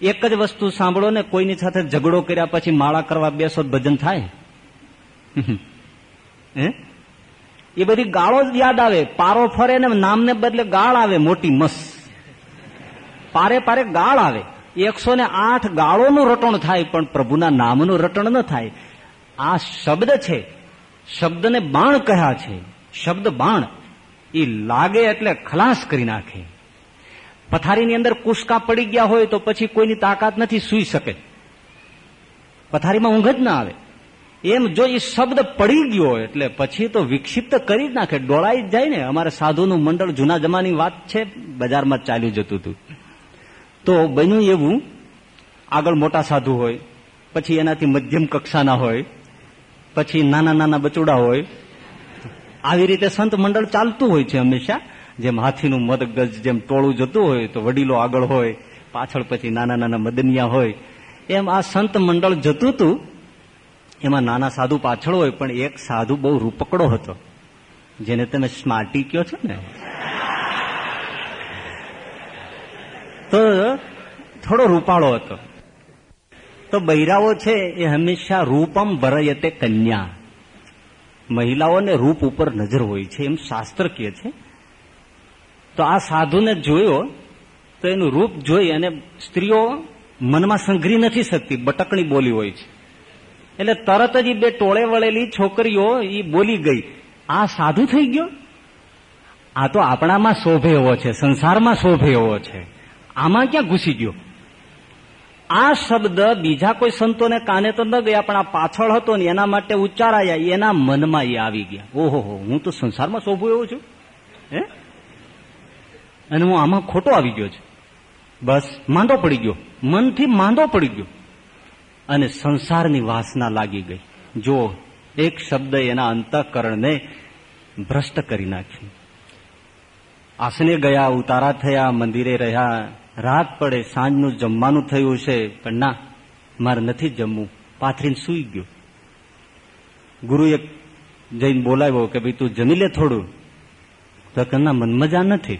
એક જ વસ્તુ સાંભળો ને કોઈની સાથે ઝઘડો કર્યા પછી માળા કરવા બેસો ભજન થાય. એ બધી ગાળો જ યાદ આવે. પારો ફરે ને નામને બદલે ગાળ આવે, મોટી મસ. પારે પારે ગાળ આવે. એકસો ને આઠ ગાળોનું રટણ થાય, પણ પ્રભુના નામનું રટણ ન થાય. આ શબ્દ છે. શબ્દને બાણ કહ્યા છે. શબ્દ બાણ. એ લાગે એટલે ખલાસ કરી નાખે. પથારીની અંદર કુશકા પડી ગયા હોય તો પછી કોઈની તાકાત નથી, સુઈ શકે. પથારીમાં ઊંઘ જ ના આવે. એમ જો એ શબ્દ પડી ગયો એટલે પછી તો વિક્ષિપ્ત કરી જ નાખે. ડોળાઈ જ જાય ને. અમારે સાધુનું મંડળ જૂના જમાની વાત છે, બજારમાં ચાલ્યું જતું હતું. તો બન્યું એવું, આગળ મોટા સાધુ હોય, પછી એનાથી મધ્યમ કક્ષાના હોય, પછી નાના નાના બચોડા હોય. આવી રીતે સંત મંડળ ચાલતું હોય છે હંમેશા. જેમ હાથીનું મદગજ જેમ ટોળું જતું હોય તો વડીલો આગળ હોય, પાછળ પછી નાના નાના મદનિયા હોય. એમ આ સંત મંડળ જતું હતું એમાં નાના સાધુ પાછળ હોય, પણ એક સાધુ બહુ રૂપકડો હતો, જેને તમે સ્માર્ટી કયો છો ને. તો થોડો રૂપાળો હતો. તો બૈરાઓ છે એ હંમેશા રૂપમ ભરયતે કન્યા. મહિલાઓને રૂપ ઉપર નજર હોય છે, એમ શાસ્ત્ર કહે છે. તો આ સાધુને જોયો, તો એનું રૂપ જોઈ અને સ્ત્રીઓ મનમાં સંઘરી નથી શકતી, બટકણી બોલી હોય છે. એટલે તરત જ બે ટોળે વળેલી છોકરીઓ એ બોલી ગઈ. આ સાધુ થઈ ગયો? આ તો આપણામાં શોભે એવો છે, સંસારમાં શોભે એવો છે. આમાં ક્યાં ઘૂસી ગયો? આ શબ્દ બીજા કોઈ સંતોને કાને તો ન ગયા, પણ આ પાછળ હતો ને એના માટે ઉચ્ચારાયા, એના મનમાં એ આવી ગયા. ઓહો હું તો સંસારમાં શોભું એવો છું? હે? અને હું આમાં ખોટો આવી ગયો છું. બસ માંદો પડી ગયો. મનથી માંદો પડી ગયો. અને સંસારની વાસના લાગી ગઈ. જો એક શબ્દ એના અંતઃકરણને ભ્રષ્ટ કરી નાખ્યું. આસને ગયા, ઉતારા થયા, મંદિરે રહ્યા. રાત પડે, સાંજનું જમવાનું થયું છે, પણ ના, મારે નથી જમવું. પાથરીને સુઈ ગયો. ગુરુએ જઈને બોલાવ્યો કે ભાઈ તું જમી લે થોડું. તો કરના ના, મન નથી.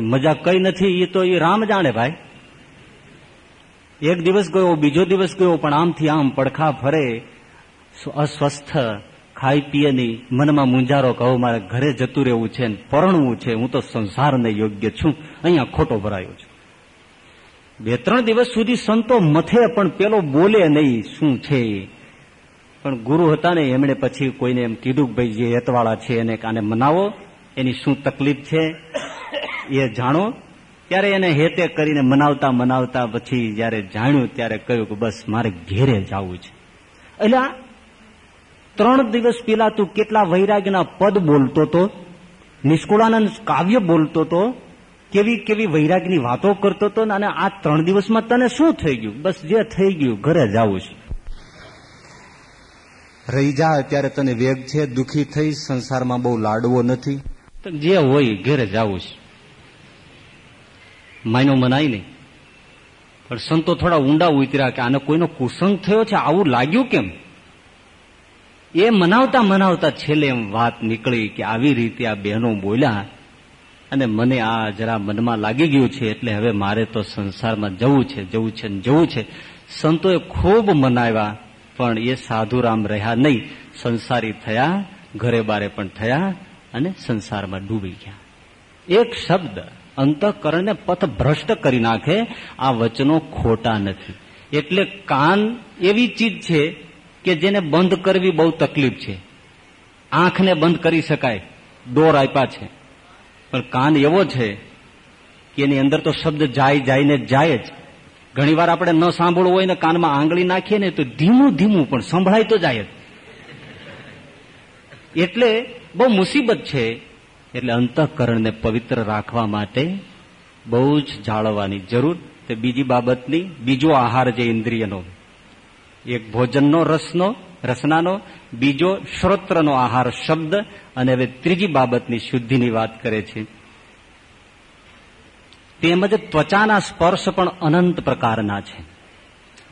મજા કઈ નથી એ તો એ રામ જાણે ભાઈ. એક દિવસ ગયો, બીજો દિવસ ગયો, પણ આમથી આમ પડખા ફરે અસ્વસ્થ, ખાઈ પીએ નહીં મનમાં મુંજારો કહો મારે ઘરે જતું રહેવું છે પરણવું છે, હું તો સંસારને યોગ્ય છું, અહીંયા ખોટો ભરાયો છું. બે ત્રણ દિવસ સુધી સંતો મથે, પણ પેલો બોલે નહીં, શું છે પણ ગુરુ હતા ને, એમણે પછી કોઈને એમ કીધું કે ભાઈ જે હેતવાળા છે એને કાને મનાવો, એની શું તકલીફ છે? એ જાણો ત્યારે એને હેતે કરીને મનાવતા મનાવતા પછી જયારે જાણ્યું ત્યારે કહ્યું કે બસ મારે ઘેરે જવું છે. એટલે ત્રણ દિવસ પેલા તું કેટલા વૈરાગ્યના પદ બોલતો તો નિષ્કુળાનંદ કાવ્ય બોલતો તો કેવી કેવી વૈરાગની વાતો કરતો હતો અને આ ત્રણ દિવસમાં તને શું થઈ ગયું? બસ જે થઈ ગયું ઘરે જવું છે. રહી જા અત્યારે તને વેગ છે દુખી થઈ સંસારમાં બહુ લાડવો નથી. જે હોય ઘરે જવું છે. માયનો મનાય નહીં. પણ સંતો થોડા ઊંડા ઉતર્યા કે આને કોઈનો કુસંગ થયો છે, આવું લાગ્યું કેમ? એ મનાવતા મનાવતા છેલ્લે એમ વાત નીકળી કે આવી રીતે આ બહેનો બોલ્યા અને મને આ જરા મનમાં લાગી ગયું છે, એટલે હવે મારે તો સંસારમાં જવું છે જવું છે જવું છે. સંતોએ ખૂબ મનાવ્યા, પણ એ સાધુરામ રહ્યા નહીં. સંસારી થયા, ઘરે બારે પણ થયા અને સંસારમાં ડૂબી ગયા. એક શબ્દ અંતઃકરણને પથ ભ્રષ્ટ કરી નાખે, આ વચનો ખોટા નથી. એટલે કાન એવી ચીજ છે કે જેને બંધ કરવી બહુ તકલીફ છે. આંખને બંધ કરી શકાય, દોર આપ્યા છે. પણ કાન એવો છે કે એની અંદર તો શબ્દ જાય જાયને જાય જ. ઘણીવાર આપણે ન સાંભળવું હોય ને કાનમાં આંગળી નાખીએ ને તો ધીમું ધીમું, પણ સંભળાય તો જાય જ. એટલે બહુ મુસીબત છે એટલે અંતઃકરણને પવિત્ર રાખવા માટે બહુ જ જાળવવાની જરૂર તે બીજી બાબતની બીજો આહાર છે ઇન્દ્રિયનો, એક ભોજનનો રસનો, રસનાનો, બીજો શ્રોત્રનો આહાર શબ્દ અને હવે ત્રીજી બાબતની શુદ્ધિની વાત કરે છે. તેમજ ત્વચાના સ્પર્શ પણ અનંત પ્રકારના છે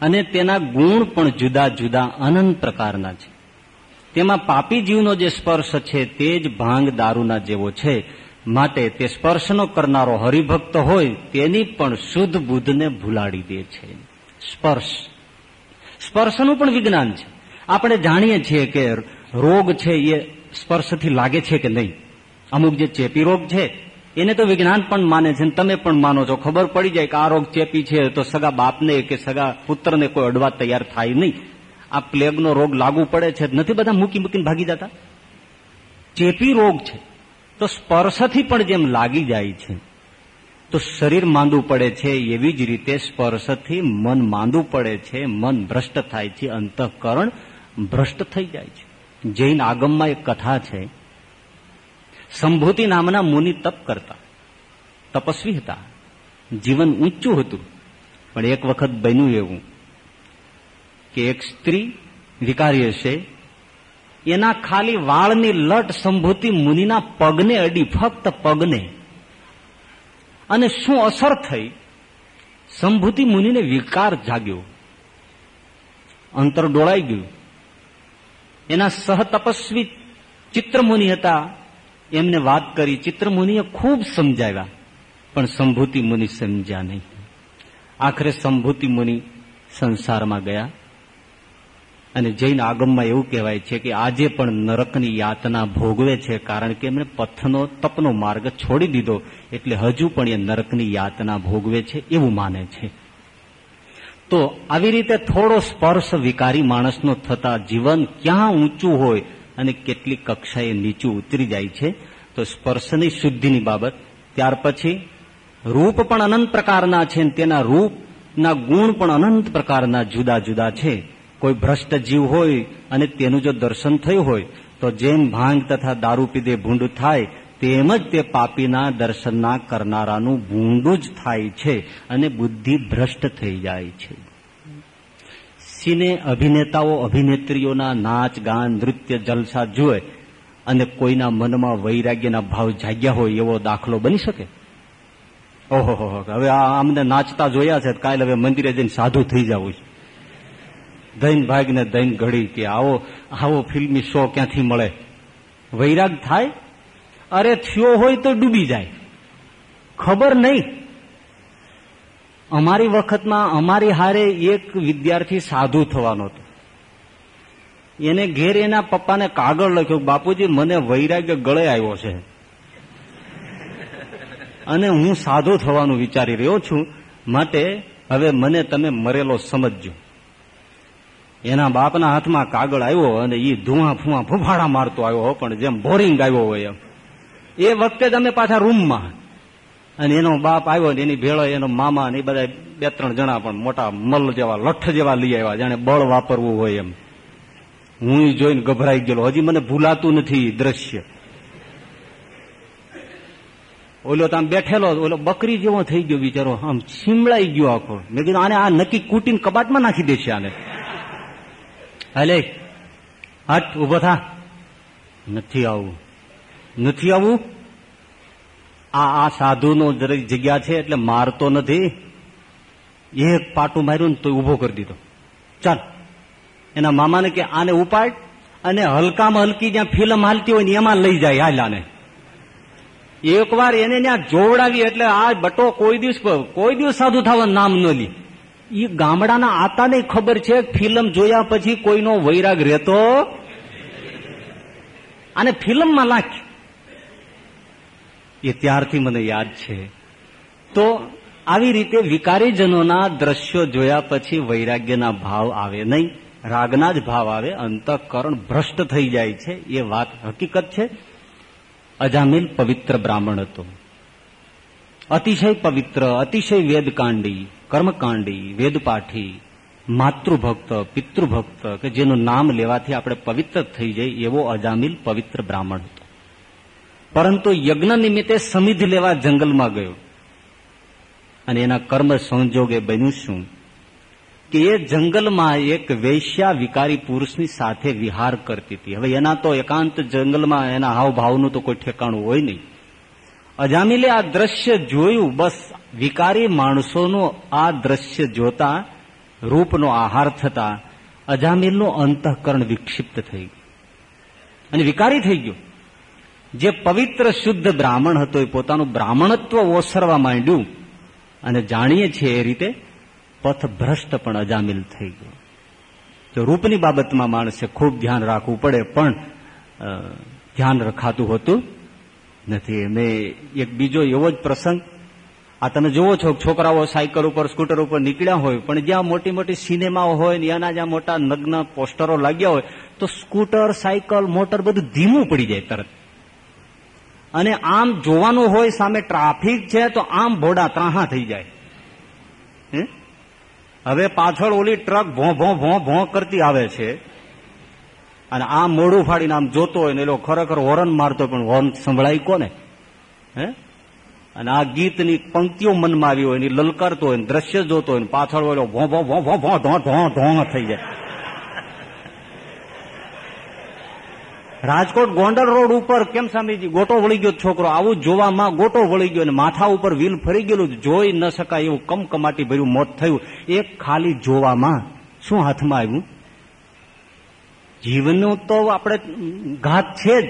અને તેના ગુણ પણ જુદા જુદા અનંત પ્રકારના છે. તેમાં પાપી જીવનો જે સ્પર્શ છે તે જ ભાંગ દારૂના જેવો છે. માટે તે સ્પર્શનો કરનારો હરિભક્ત હોય તેની પણ શુદ્ધ બુદ્ધને ભૂલાડી દે છે. સ્પર્શ. સ્પર્શનું પણ વિજ્ઞાન છે. આપણે જાણીએ છીએ કે રોગ છે એ સ્પર્શથી લાગે છે કે નહીં. અમુક જે ચેપી રોગ છે, એને તો વિજ્ઞાન પણ માને છે તમે પણ માનો છો. ખબર પડી જાય કે આ રોગ ચેપી છે તો સગા બાપને કે સગા પુત્રને કોઈ અડવા તૈયાર થાય નહીં. આ પ્લેગનો રોગ લાગુ પડે છે નથી, બધા મૂકી મૂકીને ભાગી જતા. ચેપી રોગ છે, તો સ્પર્શથી પણ જેમ લાગી જાય છે, તો શરીર માંદું પડે છે, એવી જ રીતે સ્પર્શથી મન માંદું પડે છે, મન ભ્રષ્ટ થાય છે, અંતઃકરણ ભ્રષ્ટ થઈ જાય છે. જૈન આગમમાં એક કથા છે, સંભૂતિ નામના મુનિ તપ કરતા, તપસ્વી હતા. જીવન ઊંચું હતું, પણ એક વખત બન્યું એવું. કે એક સ્ત્રી વિકારી હશે. એના ખાલી વાળની લટ સંભૂતિ મુનિના પગને અડી, ફક્ત પગને. અને શું અસર થઈ? સંભૂતિ મુનિને વિકાર જાગ્યો. અંતર ડોળાઈ ગયું. એના સહતપસ્વી ચિત્રમુનિ હતા. એમને વાત કરી. ચિત્રમુનિએ ખૂબ સમજાવ્યા. પણ સંભૂતિ મુનિ સમજ્યા નહીં. આખરે સંભૂતિ મુનિ સંસારમાં ગયા. અને જૈન આગમમાં એવું કહેવાય છે કે આજે પણ નરકની યાતના ભોગવે છે કારણ કે એમણે પથનો તપનો માર્ગ છોડી દીધો. એટલે હજુ પણ એ નરકની યાતના ભોગવે છે એવું માને છે. તો આવી રીતે થોડો સ્પર્શ વિકારી માણસનો થતા જીવન ક્યાં ઊંચું હોય અને કેટલી કક્ષાએ નીચું ઉતરી જાય છે, તો સ્પર્શની શુદ્ધિની બાબત. ત્યાર પછી, રૂપ પણ અનંત પ્રકારના છે તેના રૂપના ગુણ પણ અનંત પ્રકારના જુદા જુદા છે. કોઈ ભ્રષ્ટ જીવ હોય અને તેનું જો દર્શન થયું હોય, તો જેમ ભાંગ તથા દારૂ પીધે ભૂંડ થાય, તેમ જ તે પાપીના દર્શનના કરનારાનું ભૂંડું જ થાય છે અને બુદ્ધિ ભ્રષ્ટ થઈ જાય છે. સિને અભિનેતાઓ, અભિનેત્રીઓના નાચ, ગાન, નૃત્ય, જલસા જુએ અને કોઈના મનમાં વૈરાગ્યના ભાવ જાગ્યા હોય એવો દાખલો બની શકે? ઓહો હવે આ અમને નાચતા જોયા છે, કાલે હવે મંદિરે જઈને સાધુ થઈ જવું છે દૈન ભાગને દૈન ઘડી કે આવો આવો ફિલ્મી શો ક્યાંથી મળે? વૈરાગ થાય? અરે થયો હોય તો ડૂબી જાય. ખબર નહીં. અમારી વખતમાં અમારી હારે એક વિદ્યાર્થી સાધુ થવાનો હતો. એને ઘેર એના પપ્પાને કાગળ લખ્યો બાપુજી, મને વૈરાગ્ય ગળે આવ્યો છે. અને હું સાધુ થવાનું વિચારી રહ્યો છું. માટે હવે મને તમે મરેલો સમજજો. એના બાપના હાથમાં કાગળ આવ્યો અને એ ધુઆ ફુવા ફૂફાડા મારતો આવ્યો પણ જેમ બોરિંગ આવ્યો હોય એમ. એ વખતે તમે પાછા રૂમમાં અને એનો બાપ આવ્યો ને એની ભેળો, એનો મામા ને એ બધા બે ત્રણ જણા પણ મોટા મલ જેવા લઠ જેવા લઈ આવ્યા, જાણે બળ વાપરવું હોય એમ. હું જોઈને ગભરાઈ ગયેલો. હજી મને ભૂલાતું નથી દ્રશ્ય. ઓલો તો આમ બેઠેલો, ઓલો બકરી જેવો થઈ ગયો બિચારો. આમ છીમડાઈ ગયો આખો. મેં કીધું, આને આ નક્કી કૂટીને કબાટમાં નાખી દેશે આને. હાલે હટ ઊભો થા. નથી આવું. નથી આવું? આ આ સાધુનો દરેક જગ્યા છે એટલે મારતો નથી. એક પાટું માર્યું ને તો ઊભો કરી દીધો. ચાલ. એના મામાને કે આને ઉપાડ અને હલકામાં હલકી જ્યાં ફિલ્મ હાલતી હોય ને એમાં લઈ જાય હાલ આને. એક વાર એને ત્યાં જોવડાવી એટલે આ બટો કોઈ દિવસ કોઈ દિવસ સાધુ થવાનું નામ ન લી. એ ગામડાના આતાને ખબર છે, ફિલ્મ જોયા પછી કોઈનો વૈરાગ રહેતો અને ફિલ્મમાં લાખ. એ ત્યારથી મને યાદ છે. તો આવી રીતે વિકારીજનોના દ્રશ્યો જોયા પછી વૈરાગ્યના ભાવ આવે નહીં, રાગના જ ભાવ આવે, અંતઃકરણ ભ્રષ્ટ થઈ જાય છે, એ વાત હકીકત છે. અજામિલ પવિત્ર બ્રાહ્મણ હતો. અતિશય પવિત્ર અતિશય વેદકાંડી કર્મકાંડી વેદપાઠી માતૃભક્ત પિતૃભક્ત કે જેનું નામ લેવાથી આપણે પવિત્ર થઈ જાય એવો અજામિલ પવિત્ર બ્રાહ્મણ હતો પરંતુ યજ્ઞ નિમિત્તે સમિધ લેવા જંગલમાં ગયો અને એના કર્મ સંજોગે બન્યું શું કે એ જંગલમાં એક વૈશ્યા વિકારી પુરુષની સાથે વિહાર કરતી હતી હવે એના તો એકાંત જંગલમાં એના હાવભાવનું તો કોઈ ઠેકાણું હોય નહીં અજામિલે આ દ્રશ્ય જોયું, બસ વિકારી માણસોનું આ દ્રશ્ય જોતા, રૂપનો આહાર થતા, અજામિલનું અંતઃકરણ વિક્ષિપ્ત થઈ ગયું. અને વિકારી થઈ ગયો. જે પવિત્ર શુદ્ધ બ્રાહ્મણ હતો, એ પોતાનું બ્રાહ્મણત્વ ઓસરવા માંડ્યું. અને જાણીએ છીએ એ રીતે પથ ભ્રષ્ટ પણ અજામિલ થઈ ગયો. તો રૂપની બાબતમાં માણસે ખૂબ ધ્યાન રાખવું પડે, પણ ધ્યાન રખાતું હોતું નથી. મેં એક બીજો એવો જ પ્રસંગ, આ તમે જુઓ છો, છોકરાઓ સાયકલ ઉપર, સ્કૂટર ઉપર નીકળ્યા હોય, પણ જ્યાં મોટી મોટી સિનેમાઓ હોય ને એના જ્યાં મોટા નગ્ન પોસ્ટરો લાગ્યા હોય, તો સ્કૂટર, સાયકલ, મોટર બધું ધીમું પડી જાય તરત. અને આમ જોવાનું હોય, સામે ટ્રાફિક છે, તો આમ ભોડા ત્રાહા થઈ જાય. હવે પાછળ ઓલી ટ્રક ભો ભો ભો ભો કરતી આવે છે. અને આમ મોડું ફાડીને આમ જોતો હોય ને એ ખરેખર હોરન મારતો પણ હોર્ન સંભળાય કોને? હે? અને આ ગીતની પંક્તિઓ મનમાં આવી હોય ને લલકારતો હોય ને, દ્રશ્ય જોતો હોય ને, પાછળ ઓલો ભો ભો ભો ભો ભો, ધો ઢો ઢોંગ થઈ જાય. રાજકોટ ગોંડલ રોડ ઉપર કેમ સ્વામીજી, ગોટો વળી ગયો છોકરો? આવું જોવામાં ગોટો વળી ગયો અને માથા ઉપર વ્હીલ ફરી ગયેલું જોઈ ન શકાય એવું કમકમાટી ભર્યું મોત થયું. એક ખાલી જોવામાં શું હાથમાં આવ્યું? જીવનનું તો આપણે ઘાત છે જ.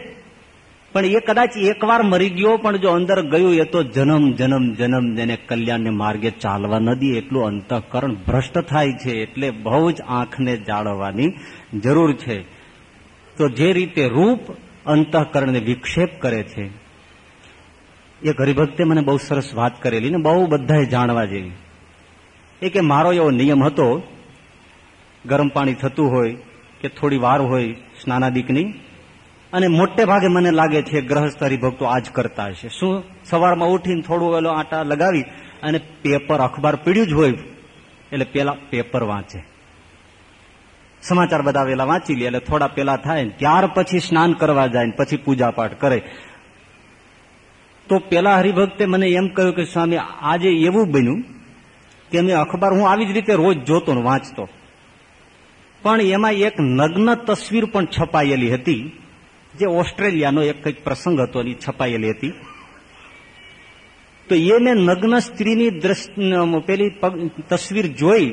પણ એ કદાચ એકવાર મરી ગયો, પણ જો અંદર ગયું, એ તો જન્મ જન્મ જન્મ, જેને કલ્યાણને માર્ગે ચાલવા ન દે એટલું અંતઃકરણ ભ્રષ્ટ થાય છે, એટલે બહુ જ આંખને જાળવવાની જરૂર છે. તો જે રીતે રૂપ અંતઃકરણને વિક્ષેપ કરે છે એ હરિભક્તે મને બહુ સરસ વાત કરેલી ને બહુ બધાએ જાણવા જેવી. એ કે મારો એવો નિયમ હતો, ગરમ પાણી થતું હોય કે થોડી વાર હોય સ્નાનાદિકની, અને મોટે ભાગે મને લાગે છે ગ્રહસ્થ હરિભક્તો આજ કરતા હશે. શું સવારમાં ઉઠીને થોડું એલો આટા લગાવી અને પેપર અખબાર પીડ્યું જ હોય? એટલે પેલા પેપર વાંચે. સમાચાર બધા વેલા વાંચી લે, એટલે થોડા પેલા થાય ત્યાર પછી સ્નાન કરવા જાય પછી પૂજા પાઠ કરે. તો પેલા હરિભક્તે મને એમ કહ્યું કે સ્વામી, આજે એવું બન્યું કે મેં અખબાર હું આવી જ રીતે રોજ જોતો ને વાંચતો. પણ એમાં એક નગ્ન તસવીર પણ છપાયેલી હતી, જે ઓસ્ટ્રેલિયાનો એક કંઈક પ્રસંગ હતો એ છપાયેલી હતી. તો એ મેં નગ્ન સ્ત્રીની પેલી તસવીર જોઈ,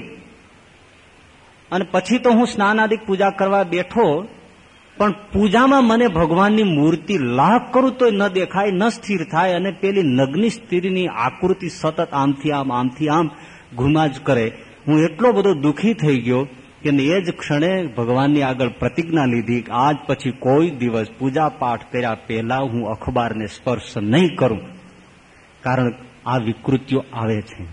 અને પછી તો હું સ્નાનાદિક પૂજા કરવા બેઠો, પણ પૂજામાં મને ભગવાનની મૂર્તિ લાભ કરું તો ન દેખાય, ન સ્થિર થાય, અને પેલી નગ્ની સ્ત્રીની આકૃતિ સતત આમથી આમ આમથી આમ ઘુમા કરે. હું એટલો બધો દુઃખી થઈ ગયો કે એ જ ક્ષણે ભગવાનની આગળ પ્રતિજ્ઞા લીધી આજ પછી કોઈ દિવસ પૂજા પાઠ કર્યા પહેલા હું અખબારને સ્પર્શ નહીં કરું. કારણ આ વિકૃતિઓ આવે છે.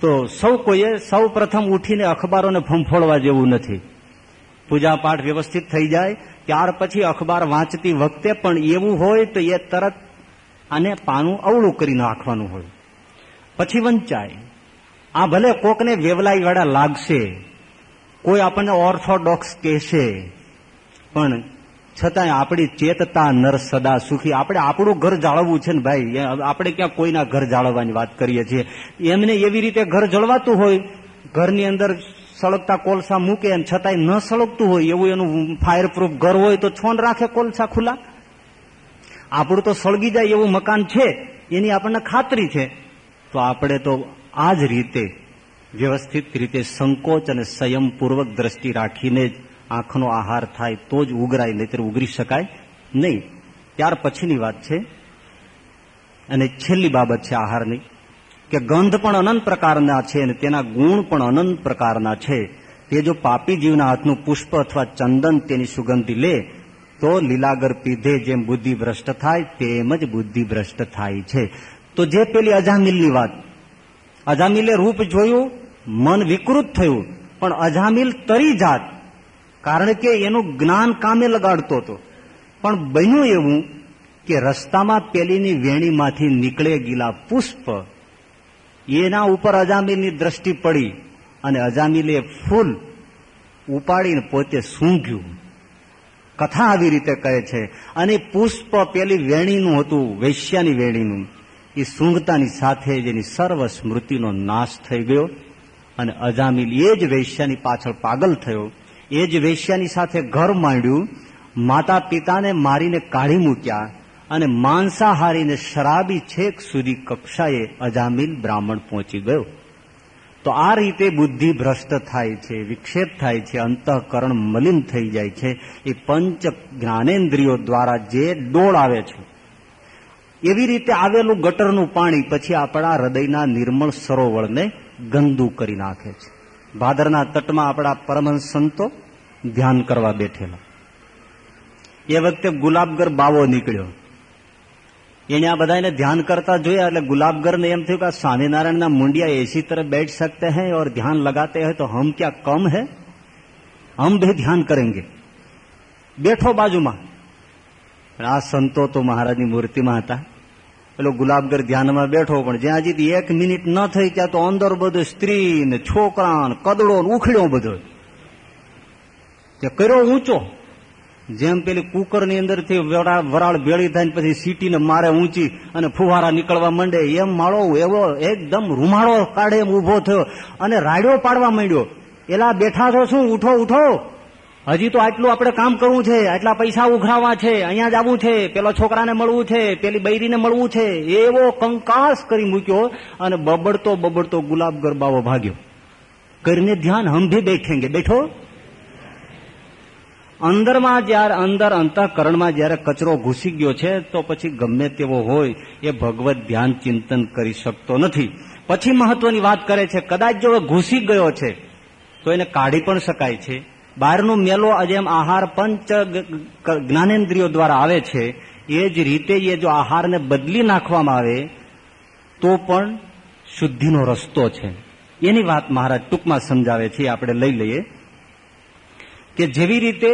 તો સૌ કોઈએ સૌ પ્રથમ ઉઠીને અખબારોને ફંફોડવા જેવું નથી. પૂજા પાઠ વ્યવસ્થિત થઈ જાય, ત્યાર પછી અખબાર વાંચતી વખતે પણ એવું હોય તો એ તરત આને પાનું અવળું કરી નાખવાનું હોય. પછી વંચાય. આ ભલે કોકને વેવલાઈ વાળા લાગશે કોઈ આપણને ઓર્થોડોક્સ કહેશે. પણ છતાંય આપણી ચેતતા નર સદા સુખી આપણે આપણું ઘર જાળવવું છે ને ભાઈ. આપણે ક્યાં કોઈના ઘર જાળવવાની વાત કરીએ છીએ. એમને એવી રીતે ઘર જળવાતું હોય, ઘરની અંદર સળગતા કોલસા મૂકે અને છતાંય ન સળગતું હોય, એવું એનું ફાયર પ્રૂફ ઘર હોય તો છોન રાખે કોલસા ખુલ્લા. આપણું તો સળગી જાય એવું મકાન છે. એની આપણને ખાતરી છે. તો આપણે તો આ જ રીતે વ્યવસ્થિત રીતે સંકોચ અને સંયમપૂર્વક દ્રષ્ટિ રાખીને જ આંખનો આહાર થાય તો જ ઉગરાય, નહીતર ઉગરી શકાય નહીં. ત્યાર પછીની વાત છે, અને છેલ્લી બાબત છે આહારની, કે ગંધ પણ અનંત પ્રકારના છે અને તેના ગુણ પણ અનંત પ્રકારના છે. તે જો પાપી જીવના હાથનું પુષ્પ અથવા ચંદન તેની સુગંધી લે, તો લીલાગર પીધે જેમ બુદ્ધિ ભ્રષ્ટ થાય, તેમ જ બુદ્ધિ ભ્રષ્ટ થાય છે. તો જે પેલી અજામિલની વાત, અજામિલે રૂપ જોયું મન વિકૃત થયું, પણ અજામિલ તરી જાત, કારણ કે એનું જ્ઞાન કામે લગાડતો હતો. પણ બન્યું એવું કે રસ્તામાં પેલીની વેણીમાંથી નીકળે ગયેલા પુષ્પ. એના ઉપર અજામિલની દ્રષ્ટિ પડી અને અજામિલે ફૂલ ઉપાડીને પોતે સૂંઘ્યું. કથા આવી રીતે કહે છે, અને પુષ્પ પેલી વેણીનું હતું, વૈશ્યાની વેણીનું. એ સૂંઘતાની સાથે જ એની સર્વ સ્મૃતિનો નાશ થઈ ગયો. અને અજામિલ એ જ વૈશ્યાની પાછળ પાગલ થયો. એ જ વૈશ્યાની સાથે ઘર માંડ્યું. માતા પિતાને મારીને કાઢી મૂક્યા અને માંસાહારીને શરાબી છેક સુધી કક્ષાએ અજામિલ બ્રાહ્મણ પહોંચી ગયો. તો આ રીતે બુદ્ધિ ભ્રષ્ટ થાય છે, વિક્ષેપ થાય છે, અંતઃકરણ મલિન થઈ જાય છે. એ પંચ જ્ઞાનેન્દ્રિયો દ્વારા જે ડોળ આવે છે. એવી રીતે આવેલું ગટરનું પાણી પછી આપણા હૃદયના નિર્મળ સરોવરને ગંદુ કરી નાખે છે. ભાદરના તટમાં આપણા પરમહંસ સંતો ધ્યાન કરવા બેઠેલા. એ વખતે ગુલાબગર બાવો નીકળ્યો. એને આ બધાને ધ્યાન કરતા જોયા એટલે ગુલાબગરને એમ થયું કે આ સ્વામિનારાયણના મુંડિયા એસી તરફ બેઠ સકતે હૈ ઓર ધ્યાન લગાતે હૈ તો હમ ક્યાં કમ હૈ? હમ ભે ધ્યાન કરેંગે. બેઠો બાજુમાં. આ સંતો તો મહારાજની મૂર્તિમાં હતા. પેલો ગુલાબગર ધ્યાનમાં બેઠો, પણ જ્યાં જીતી એક મિનિટ ન થઈ ત્યાં તો અંદર બધું સ્ત્રી ને છોકરા ને કદડો ને ઉખડ્યો બધો. તે કર્યો ઊંચો. જેમ પેલી કુકરની અંદરથી વરાળ ભેળી થાય પછી સીટીને મારે ઊંચી અને ફુવારા નીકળવા માંડે. એમ માળો એવો એકદમ રૂમાળો કાઢે એમ ઊભો થયો અને રાડ્યો પાડવા માંડ્યો. એલા બેઠા છો શું? ઉઠો ઉઠો. હજી તો આટલું આપણે કામ કરવું છે, આટલા પૈસા ઉઘરાવા છે, અહીંયા જ આવવું છે, પેલા છોકરાને મળવું છે, પેલી બૈરીને મળવું છે, એવો કંકાસ કરી મૂક્યો અને બબડતો બબડતો ગુલાબ ગરબાઓ ભાગ્યો. કરીને ધ્યાન હમ ભી બેઠેંગે. બેઠો? અંદરમાં જયારે, અંદર અંતઃકરણમાં જયારે કચરો ઘૂસી ગયો છે, તો પછી ગમે તેવો હોય એ ભગવત ધ્યાન ચિંતન કરી શકતો નથી. પછી મહત્વની વાત કરે છે, કદાચ જો ઘૂસી ગયો છે, તો એને કાઢી પણ શકાય છે. બહારનો મેલો જેમ આહાર પંચ જ્ઞાનેન્દ્રિયો દ્વારા આવે છે, એ જ રીતે એ જો આહારને બદલી નાખવામાં આવે, તો પણ શુદ્ધિનો રસ્તો છે. એની વાત મહારાજ ટૂંકમાં સમજાવે છે આપણે લઈ લઈએ. કે જેવી રીતે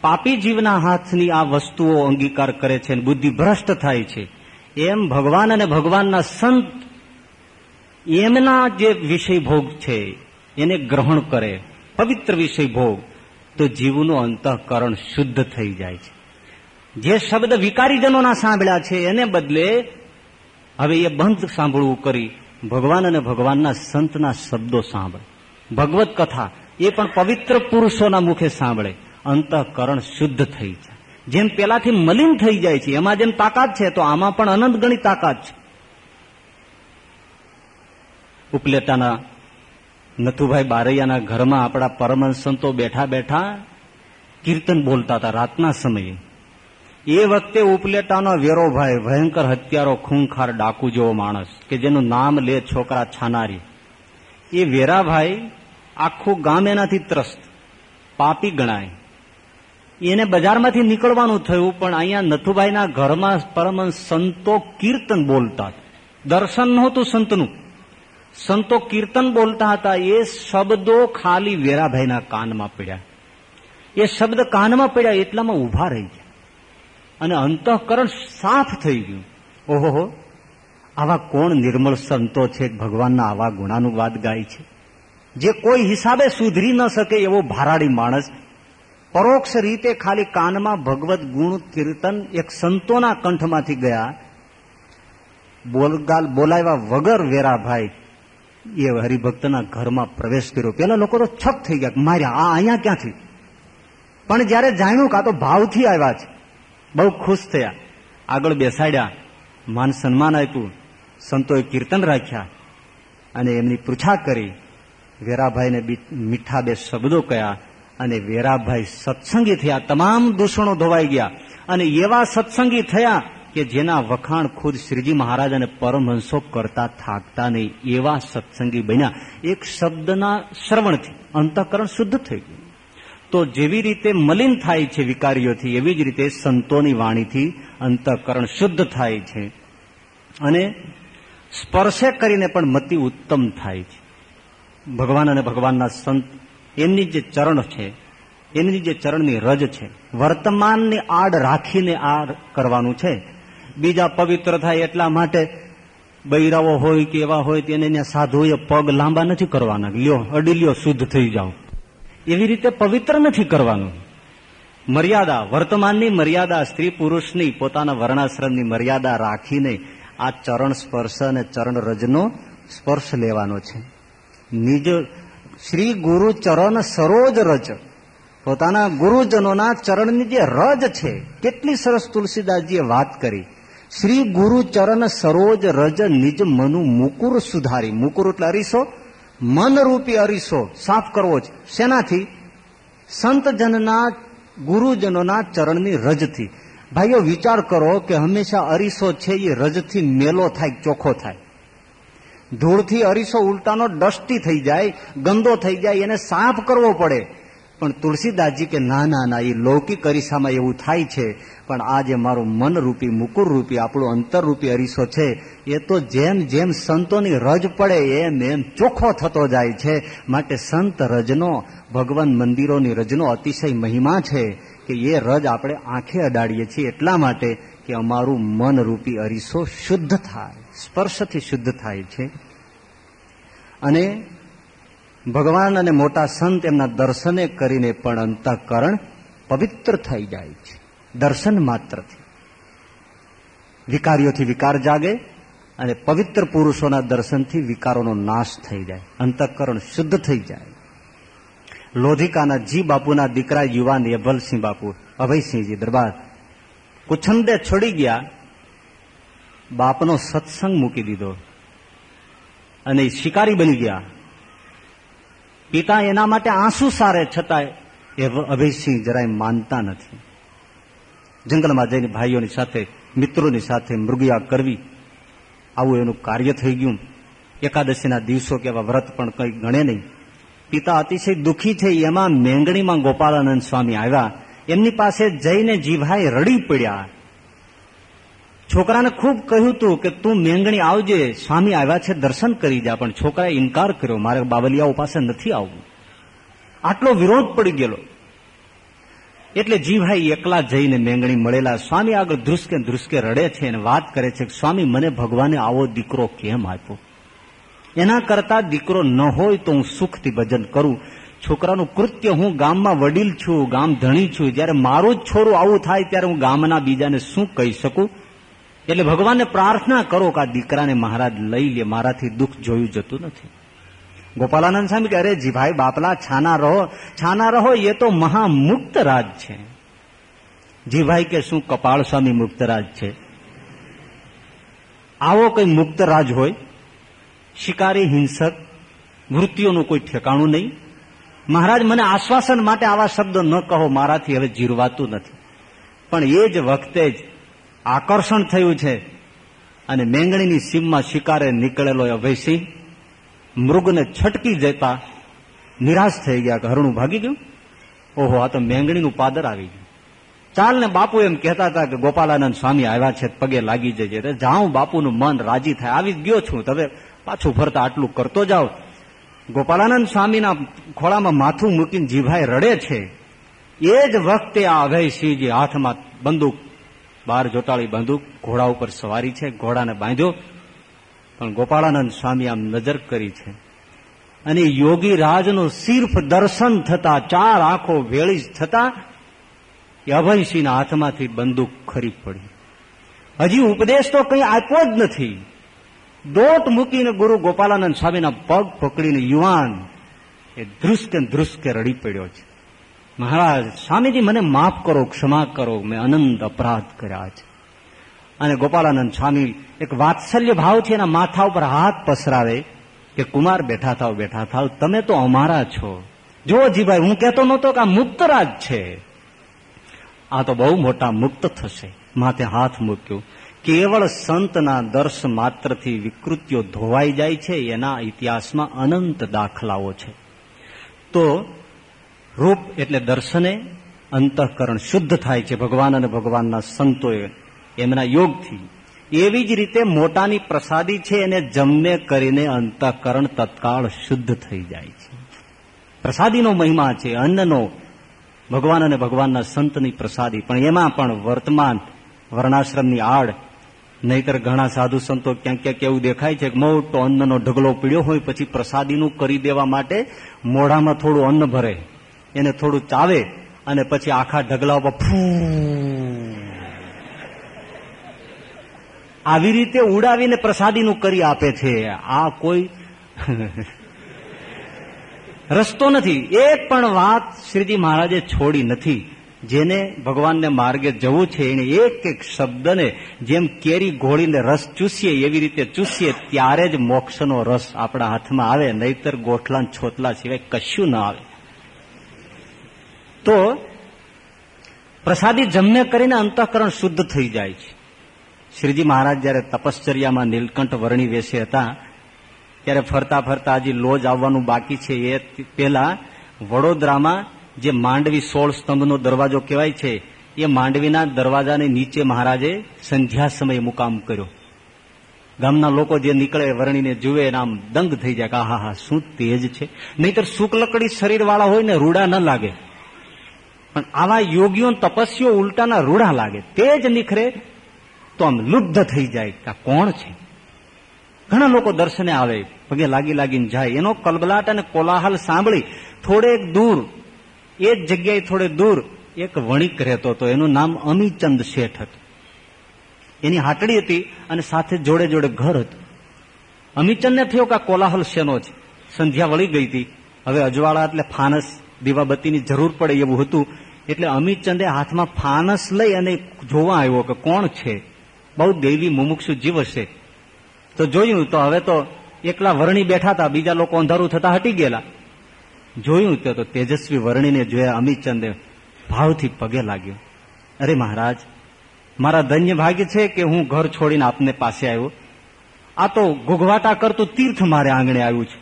પાપી જીવના હાથની આ વસ્તુઓ અંગીકાર કરે છે બુદ્ધિ ભ્રષ્ટ થાય છે, એમ ભગવાન અને ભગવાનના સંત એમના જે વિષય ભોગ છે, એને ગ્રહણ કરે. પવિત્ર વિષય ભોગ, તો જીવનું અંતઃકરણ શુદ્ધ થઈ જાય છે. જે શબ્દ વિકારીજનોના સાંભળ્યા છે, એને બદલે હવે એ બંધ સાંભળવું કરી ભગવાન અને ભગવાનના સંતના શબ્દો સાંભળે. ભગવત કથા એ પણ પવિત્ર પુરુષોના મુખે સાંભળે. અંતઃકરણ શુદ્ધ થઈ જાય. જેમ પેલાથી મલિન થઈ જાય છે, એમાં જેમ તાકાત છે, તો આમાં પણ અનંત ગણી તાકાત છે. ઉપલેટાના નથુભાઈ બારૈયાના ઘરમાં આપણા પરમહંસ સંતો બેઠા બેઠા કીર્તન બોલતા હતા રાતના સમયે. એ વખતે ઉપલેટાનો વેરોભાઈ ભયંકર હત્યારો ખૂંખાર ડાકુ જેવો માણસ કે જેનું નામ લે છોકરા છાનારી. એ વેરાભાઈ આખું ગામ એનાથી ત્રસ્ત, પાપી ગણાય. એને બજારમાંથી નીકળવાનું થયું, પણ અહીંયા નથુભાઈના ઘરમાં પરમહંસ સંતો કીર્તન બોલતા દર્શન નહોતું સંતનું. સંતો કીર્તન બોલતા હતા, એ શબ્દો ખાલી વેરાભાઈના કાનમાં પડ્યા. એ શબ્દ કાનમાં પડ્યા, એટલામાં ઊભા રહી ગયા. અને અંતઃકરણ સાફ થઈ ગયું. ઓહો આવા કોણ નિર્મળ સંતો છે? ભગવાનના આવા ગુણાનુવાદ ગાય છે. જે કોઈ હિસાબે સુધરી ન શકે એવો ભારાડી માણસ. પરોક્ષ રીતે ખાલી કાનમાં ભગવત ગુણ, કીર્તન એક સંતોના કંઠમાંથી ગયા. બોલગાલ બોલાવ્યા વગર વેરાભાઈ એ હરિભક્તના ઘરમાં પ્રવેશ કર્યો. પેલા લોકો તો છપ થઈ ગયા માર્યા, આ અહીંયા ક્યાંથી? પણ જયારે જાણ્યું કાં તો ભાવથી આવ્યા છે, બહુ ખુશ થયા. આગળ બેસાડ્યા, માન સન્માન આપ્યું, સંતોએ કીર્તન રાખ્યા અને એમની પૃછા કરી. વેરાભાઈને મીઠા બે શબ્દો કયા અને વેરાભાઈ સત્સંગી થયા. તમામ દૂષણો ધોવાઈ ગયા અને એવા સત્સંગી થયા કે જેના વખાણ ખુદ શ્રીજી મહારાજ અને પરમહંસો કરતા થાકતા નહીં. એવા સત્સંગી બન્યા. એક શબ્દના શ્રવણથી અંતઃકરણ શુદ્ધ થઈ ગયું. તો જેવી રીતે મલિન થાય છે વિકારીઓથી, એવી જ રીતે સંતોની વાણીથી અંતઃકરણ શુદ્ધ થાય છે. અને સ્પર્શે કરીને પણ મતિ ઉત્તમ થાય છે. ભગવાન અને ભગવાનના સંત એમની જે ચરણ છે એની જે ચરણની રજ છે, વર્તમાનની આડ રાખીને આ કરવાનું છે. બીજા પવિત્ર થાય એટલા માટે બૈરાઓ હોય કે એવા હોય તેને સાધુએ પગ લાંબા નથી કરવાના લ્યો અડી લ્યો શુદ્ધ થઈ જાઓ. એવી રીતે પવિત્ર નથી કરવાનું. મર્યાદા, વર્તમાનની મર્યાદા, સ્ત્રી પુરુષની, પોતાના વર્ણાશ્રમની મર્યાદા રાખીને આ ચરણ સ્પર્શ અને ચરણ રજનો સ્પર્શ લેવાનો છે. નિજ શ્રી ગુરુ ચરણ સરોજ રજ. પોતાના ગુરુજનોના ચરણની જે રજ છે, કેટલી સરસ તુલસીદાસજીએ વાત કરી. શ્રી ગુરુ ચરણ સરોજ રજ નિજ મનુ મુકુર સુધારી. મુકુર એટલે અરીસો મનરૂપી અરીસો, સાફ કરવો છે શેનાથી? સંતજનના, ગુરુજનોના ચરણની રજથી. ભાઈઓ, વિચાર કરો કે હંમેશા અરીસો છે એ રજથી મેલો થાય, ચોખ્ખો થાય. ધૂળથી અરીસો ઉલટાનો ડસ્ટી થઈ જાય, ગંદો થઈ જાય, એને સાફ કરવો પડે. પણ તુલસીદાસજી કે, ના ના ના, એ લૌકિક અરીસામાં એવું થાય છે, પણ આ જે મારું મનરૂપી મુકુર રૂપી આપણું અંતરરૂપી અરીસો છે. એ તો જેમ જેમ સંતોની રજ પડે, એમ એમ ચોખ્ખો થતો જાય છે. માટે સંત રજનો, ભગવાન મંદિરોની રજનો અતિશય મહિમા છે કે એ રજ આપણે આંખે અડાડીએ છીએ એટલા માટે કે અમારું મનરૂપી અરીસો શુદ્ધ થાય, સ્પર્શથી શુદ્ધ થાય છે. અને ભગવાન અને મોટા સંત એમના દર્શને કરીને પણ અંતઃકરણ પવિત્ર થઈ જાય છે. દર્શન માત્રથી. વિકારીઓથી વિકાર જાગે અને પવિત્ર પુરુષોના દર્શનથી વિકારોનો નાશ થઈ જાય. અંતઃકરણ શુદ્ધ થઈ જાય. લોધિકાના જી બાપુના દીકરા યુવાન યભલસિંહ બાપુ, અભયસિંહજી દરબાર કુછંદે છોડી ગયા, બાપનો સત્સંગ મૂકી દીધો અને શિકારી બની ગયા. પિતા એના માટે આંસુ સારે છતાંય એ અભયસિંહ જરાય માનતા નથી. જંગલમાં જઈને ભાઈઓની સાથે, મિત્રોની સાથે મૃગિયા કરવી, આવું એનું કાર્ય થઈ ગયું. એકાદશીના દિવસો કે એવા વ્રત પણ કંઈ ગણે નહીં. પિતા અતિશય દુઃખી છે. એમાં મેંગણીમાં ગોપાલાનંદ સ્વામી આવ્યા. એમની પાસે જઈને જીભાઈ રડી પડ્યા. છોકરાને ખૂબ કહ્યું હતું કે તું મેંગણી આવજે, સ્વામી આવ્યા છે દર્શન કરી જા, પણ છોકરાએ ઇનકાર કર્યો, મારે બાવલિયાઓ પાસે નથી આવવું. આટલો વિરોધ પડી ગયેલો. એટલે જીભાઈ એકલા જઈને મેંગણી મળેલા, સ્વામી આગળ ધ્રુસકે ધ્રુસકે રડે છે અને વાત કરે છે કે, સ્વામી, મને ભગવાને આવો દીકરો કેમ આપ્યો? એના કરતા દીકરો ન હોય તો હું સુખથી ભજન કરું. છોકરાનું કૃત્ય હું ગામમાં વડીલ છું, ગામ ધણી છું. જ્યારે મારું જ છોરું આવું થાય, ત્યારે હું ગામના બીજાને શું કહી શકું? એટલે ભગવાનને પ્રાર્થના કરો કે આ દીકરાને મહારાજ લઈ લે, મારાથી દુઃખ જોયું જતું નથી. ગોપાલાનંદ સ્વામી કે અરે જીભાઈ બાપલા, છાના રહો. છાના રહો, એ તો મહામુક્ત રાજ છે. જીભાઈ કે, શું કપાળ સ્વામી મુક્ત રાજ છે? આવો કઈ મુક્ત રાજ હોય? શિકારી, હિંસક મૃત્યુનું કોઈ ઠેકાણું નહીં? મહારાજ, મને આશ્વાસન માટે આવા શબ્દો ન કહો, મારાથી હવે જીરવાતું નથી. પણ એ જ વખતે જ આકર્ષણ થયું છે. અને મેંગણીની સીમમાં શિકારે નીકળેલો અભયસિંહ મૃગને છટકી જતા નિરાશ થઈ ગયા કે હરણું ભાગી ગયું? ઓહો, આ તો મેંગણીનું પાદર આવી ગયું. ચાલ ને બાપુ એમ કહેતા હતા કે ગોપાલાનંદ સ્વામી આવ્યા છે પગે લાગી જજે. જાઉં બાપુનું મન રાજી થાય, આવી ગયો છું. તમે પાછું ફરતા આટલું કરતો જાઓ. ગોપાલાનંદ સ્વામીના ખોળામાં માથું મૂકીને જીભાઈ રડે છે. એ જ વખતે આ અભયસિંહજી હાથમાં બંદૂક બહાર જોટાળી બંદૂક ઘોડા ઉપર સવારી છે, ઘોડાને બાંધ્યો. પણ ગોપાળાનંદ સ્વામી આમ નજર કરી છે. અને યોગી રાજનું સિર્ફ દર્શન થતા, ચાર આંખો વેળી થતા, એ અભયસિંહના હાથમાંથી બંદૂક ખરી પડી. હજી ઉપદેશ તો કંઈ આપ્યો જ નથી. દોટ મૂકીને ગુરુ ગોપાલાનંદ સ્વામીના પગ પકડીને યુવાન એ ધ્રુસકે ધ્રુસકે રડી પડ્યો છે. મહારાજ, સ્વામીજી, મને માફ કરો, ક્ષમા કરો, મેં અનંત અપરાધ કર્યા છે. અને ગોપાલાનંદ સ્વામી એક વાત્સલ્ય ભાવથી એના માથા ઉપર હાથ પસરાવે કે, કુમાર, બેઠા થાવ બેઠા થાવ, તમે તો અમારા છો. જો જીભાઈ, હું કહેતો નહોતો કે આ મુક્તરાજ છે. આ તો બહુ મોટા મુક્ત થશે. માથે હાથ મૂક્યો. કેવળ સંતના દર્શ માત્રથી વિકૃતિઓ ધોવાઈ જાય છે, એના ઇતિહાસમાં અનંત દાખલાઓ છે. તો રૂપ એટલે દર્શને અંતઃકરણ શુદ્ધ થાય છે. ભગવાન અને ભગવાનના સંતોએ એમના યોગથી. એવી જ રીતે મોટાની પ્રસાદી છે એને જમને કરીને અંતઃકરણ તત્કાળ શુદ્ધ થઈ જાય છે. પ્રસાદીનો મહિમા છે, અન્નનો. ભગવાન અને ભગવાનના સંતની પ્રસાદી. પણ એમાં પણ વર્તમાન વર્ણાશ્રમની આડ, નહીતર ઘણા સાધુ સંતો ક્યાંક ક્યાંક એવું દેખાય છે કે મોટો અન્નનો ઢગલો પીડ્યો હોય, પછી પ્રસાદીનું કરી દેવા માટે મોઢામાં થોડું અન્ન ભરે. એને થોડું ચાવે અને પછી આખા ઢગલા ઉપર ફૂ. આવી રીતે ઉડાવીને પ્રસાદીનું કરી આપે છે. આ કોઈ રસ્તો નથી. એક પણ વાત શ્રીજી મહારાજે છોડી નથી. જેને ભગવાનને માર્ગે જવું છે, એને એક એક શબ્દને જેમ કેરી ઘોળીને રસ ચૂસીએ, એવી રીતે ચૂસીએ, ત્યારે જ મોક્ષનો રસ આપણા હાથમાં આવે, નહીતર ગોઠલા છોતલા સિવાય કશું ના આવે. તો પ્રસાદી જમ્ય કરીને અંતઃકરણ શુદ્ધ થઈ જાય છે. શ્રીજી મહારાજ જયારે તપશ્ચર્યામાં નીલકંઠ વર્ણી વેશે હતા, ત્યારે ફરતા ફરતા હજી લોજ આવવાનું બાકી છે. એ પેલા વડોદરામાં જે માંડવી સોળ સ્તંભનો દરવાજો કહેવાય છે, એ માંડવીના દરવાજાની નીચે મહારાજે સંધ્યા સમયે મુકામ કર્યો. ગામના લોકો જે નીકળે વર્ણીને જુએ આમ દંગ થઈ જાય કે હા હા શું તેજ છે? નહીતર શુક્લકડી શરીર વાળા હોય ને રૂડા ન લાગે. પણ આવા યોગીઓ તપસ્વીઓ ઉલટાના રૂડા લાગે. તે જ નીખરે તો આમ લુબ્ધ થઈ જાય કે કોણ છે? ઘણા લોકો દર્શને આવે, પગે લાગી લાગીને જાય. એનો કલબલાટ અને કોલાહલ સાંભળી થોડેક દૂર, એ જ જગ્યાએ થોડે દૂર એક વણિક રહેતો હતો. એનું નામ અમીચંદ શેઠ હતું. એની હાટડી હતી અને સાથે જોડે જોડે ઘર હતું. અમીચંદને થયો કે આ કોલાહલ શેનો છે? સંધ્યા વળી ગઈ હતી. હવે અજવાળા એટલે ફાનસ. દીવાબત્તીની જરૂર પડે એવું હતું. એટલે અમિતચંદે હાથમાં ફાનસ લઈ અને જોવા આવ્યો કે કોણ છે? બહુ દેવી મુમુક્ષુ જીવ હશે. તો જોયું તો હવે તો એકલા વરણી બેઠા હતા, બીજા લોકો અંધારું થતા હટી ગયેલા. જોયું તો તેજસ્વી વરણીને જોયા અમિતચંદે ભાવથી પગે લાગ્યો. અરે મહારાજ, મારા ધન્ય ભાગ્ય છે કે હું ઘર છોડીને આપને પાસે આવ્યો. આ તો ઘોઘવાટા કરતું તીર્થ મારે આંગણે આવ્યું છે.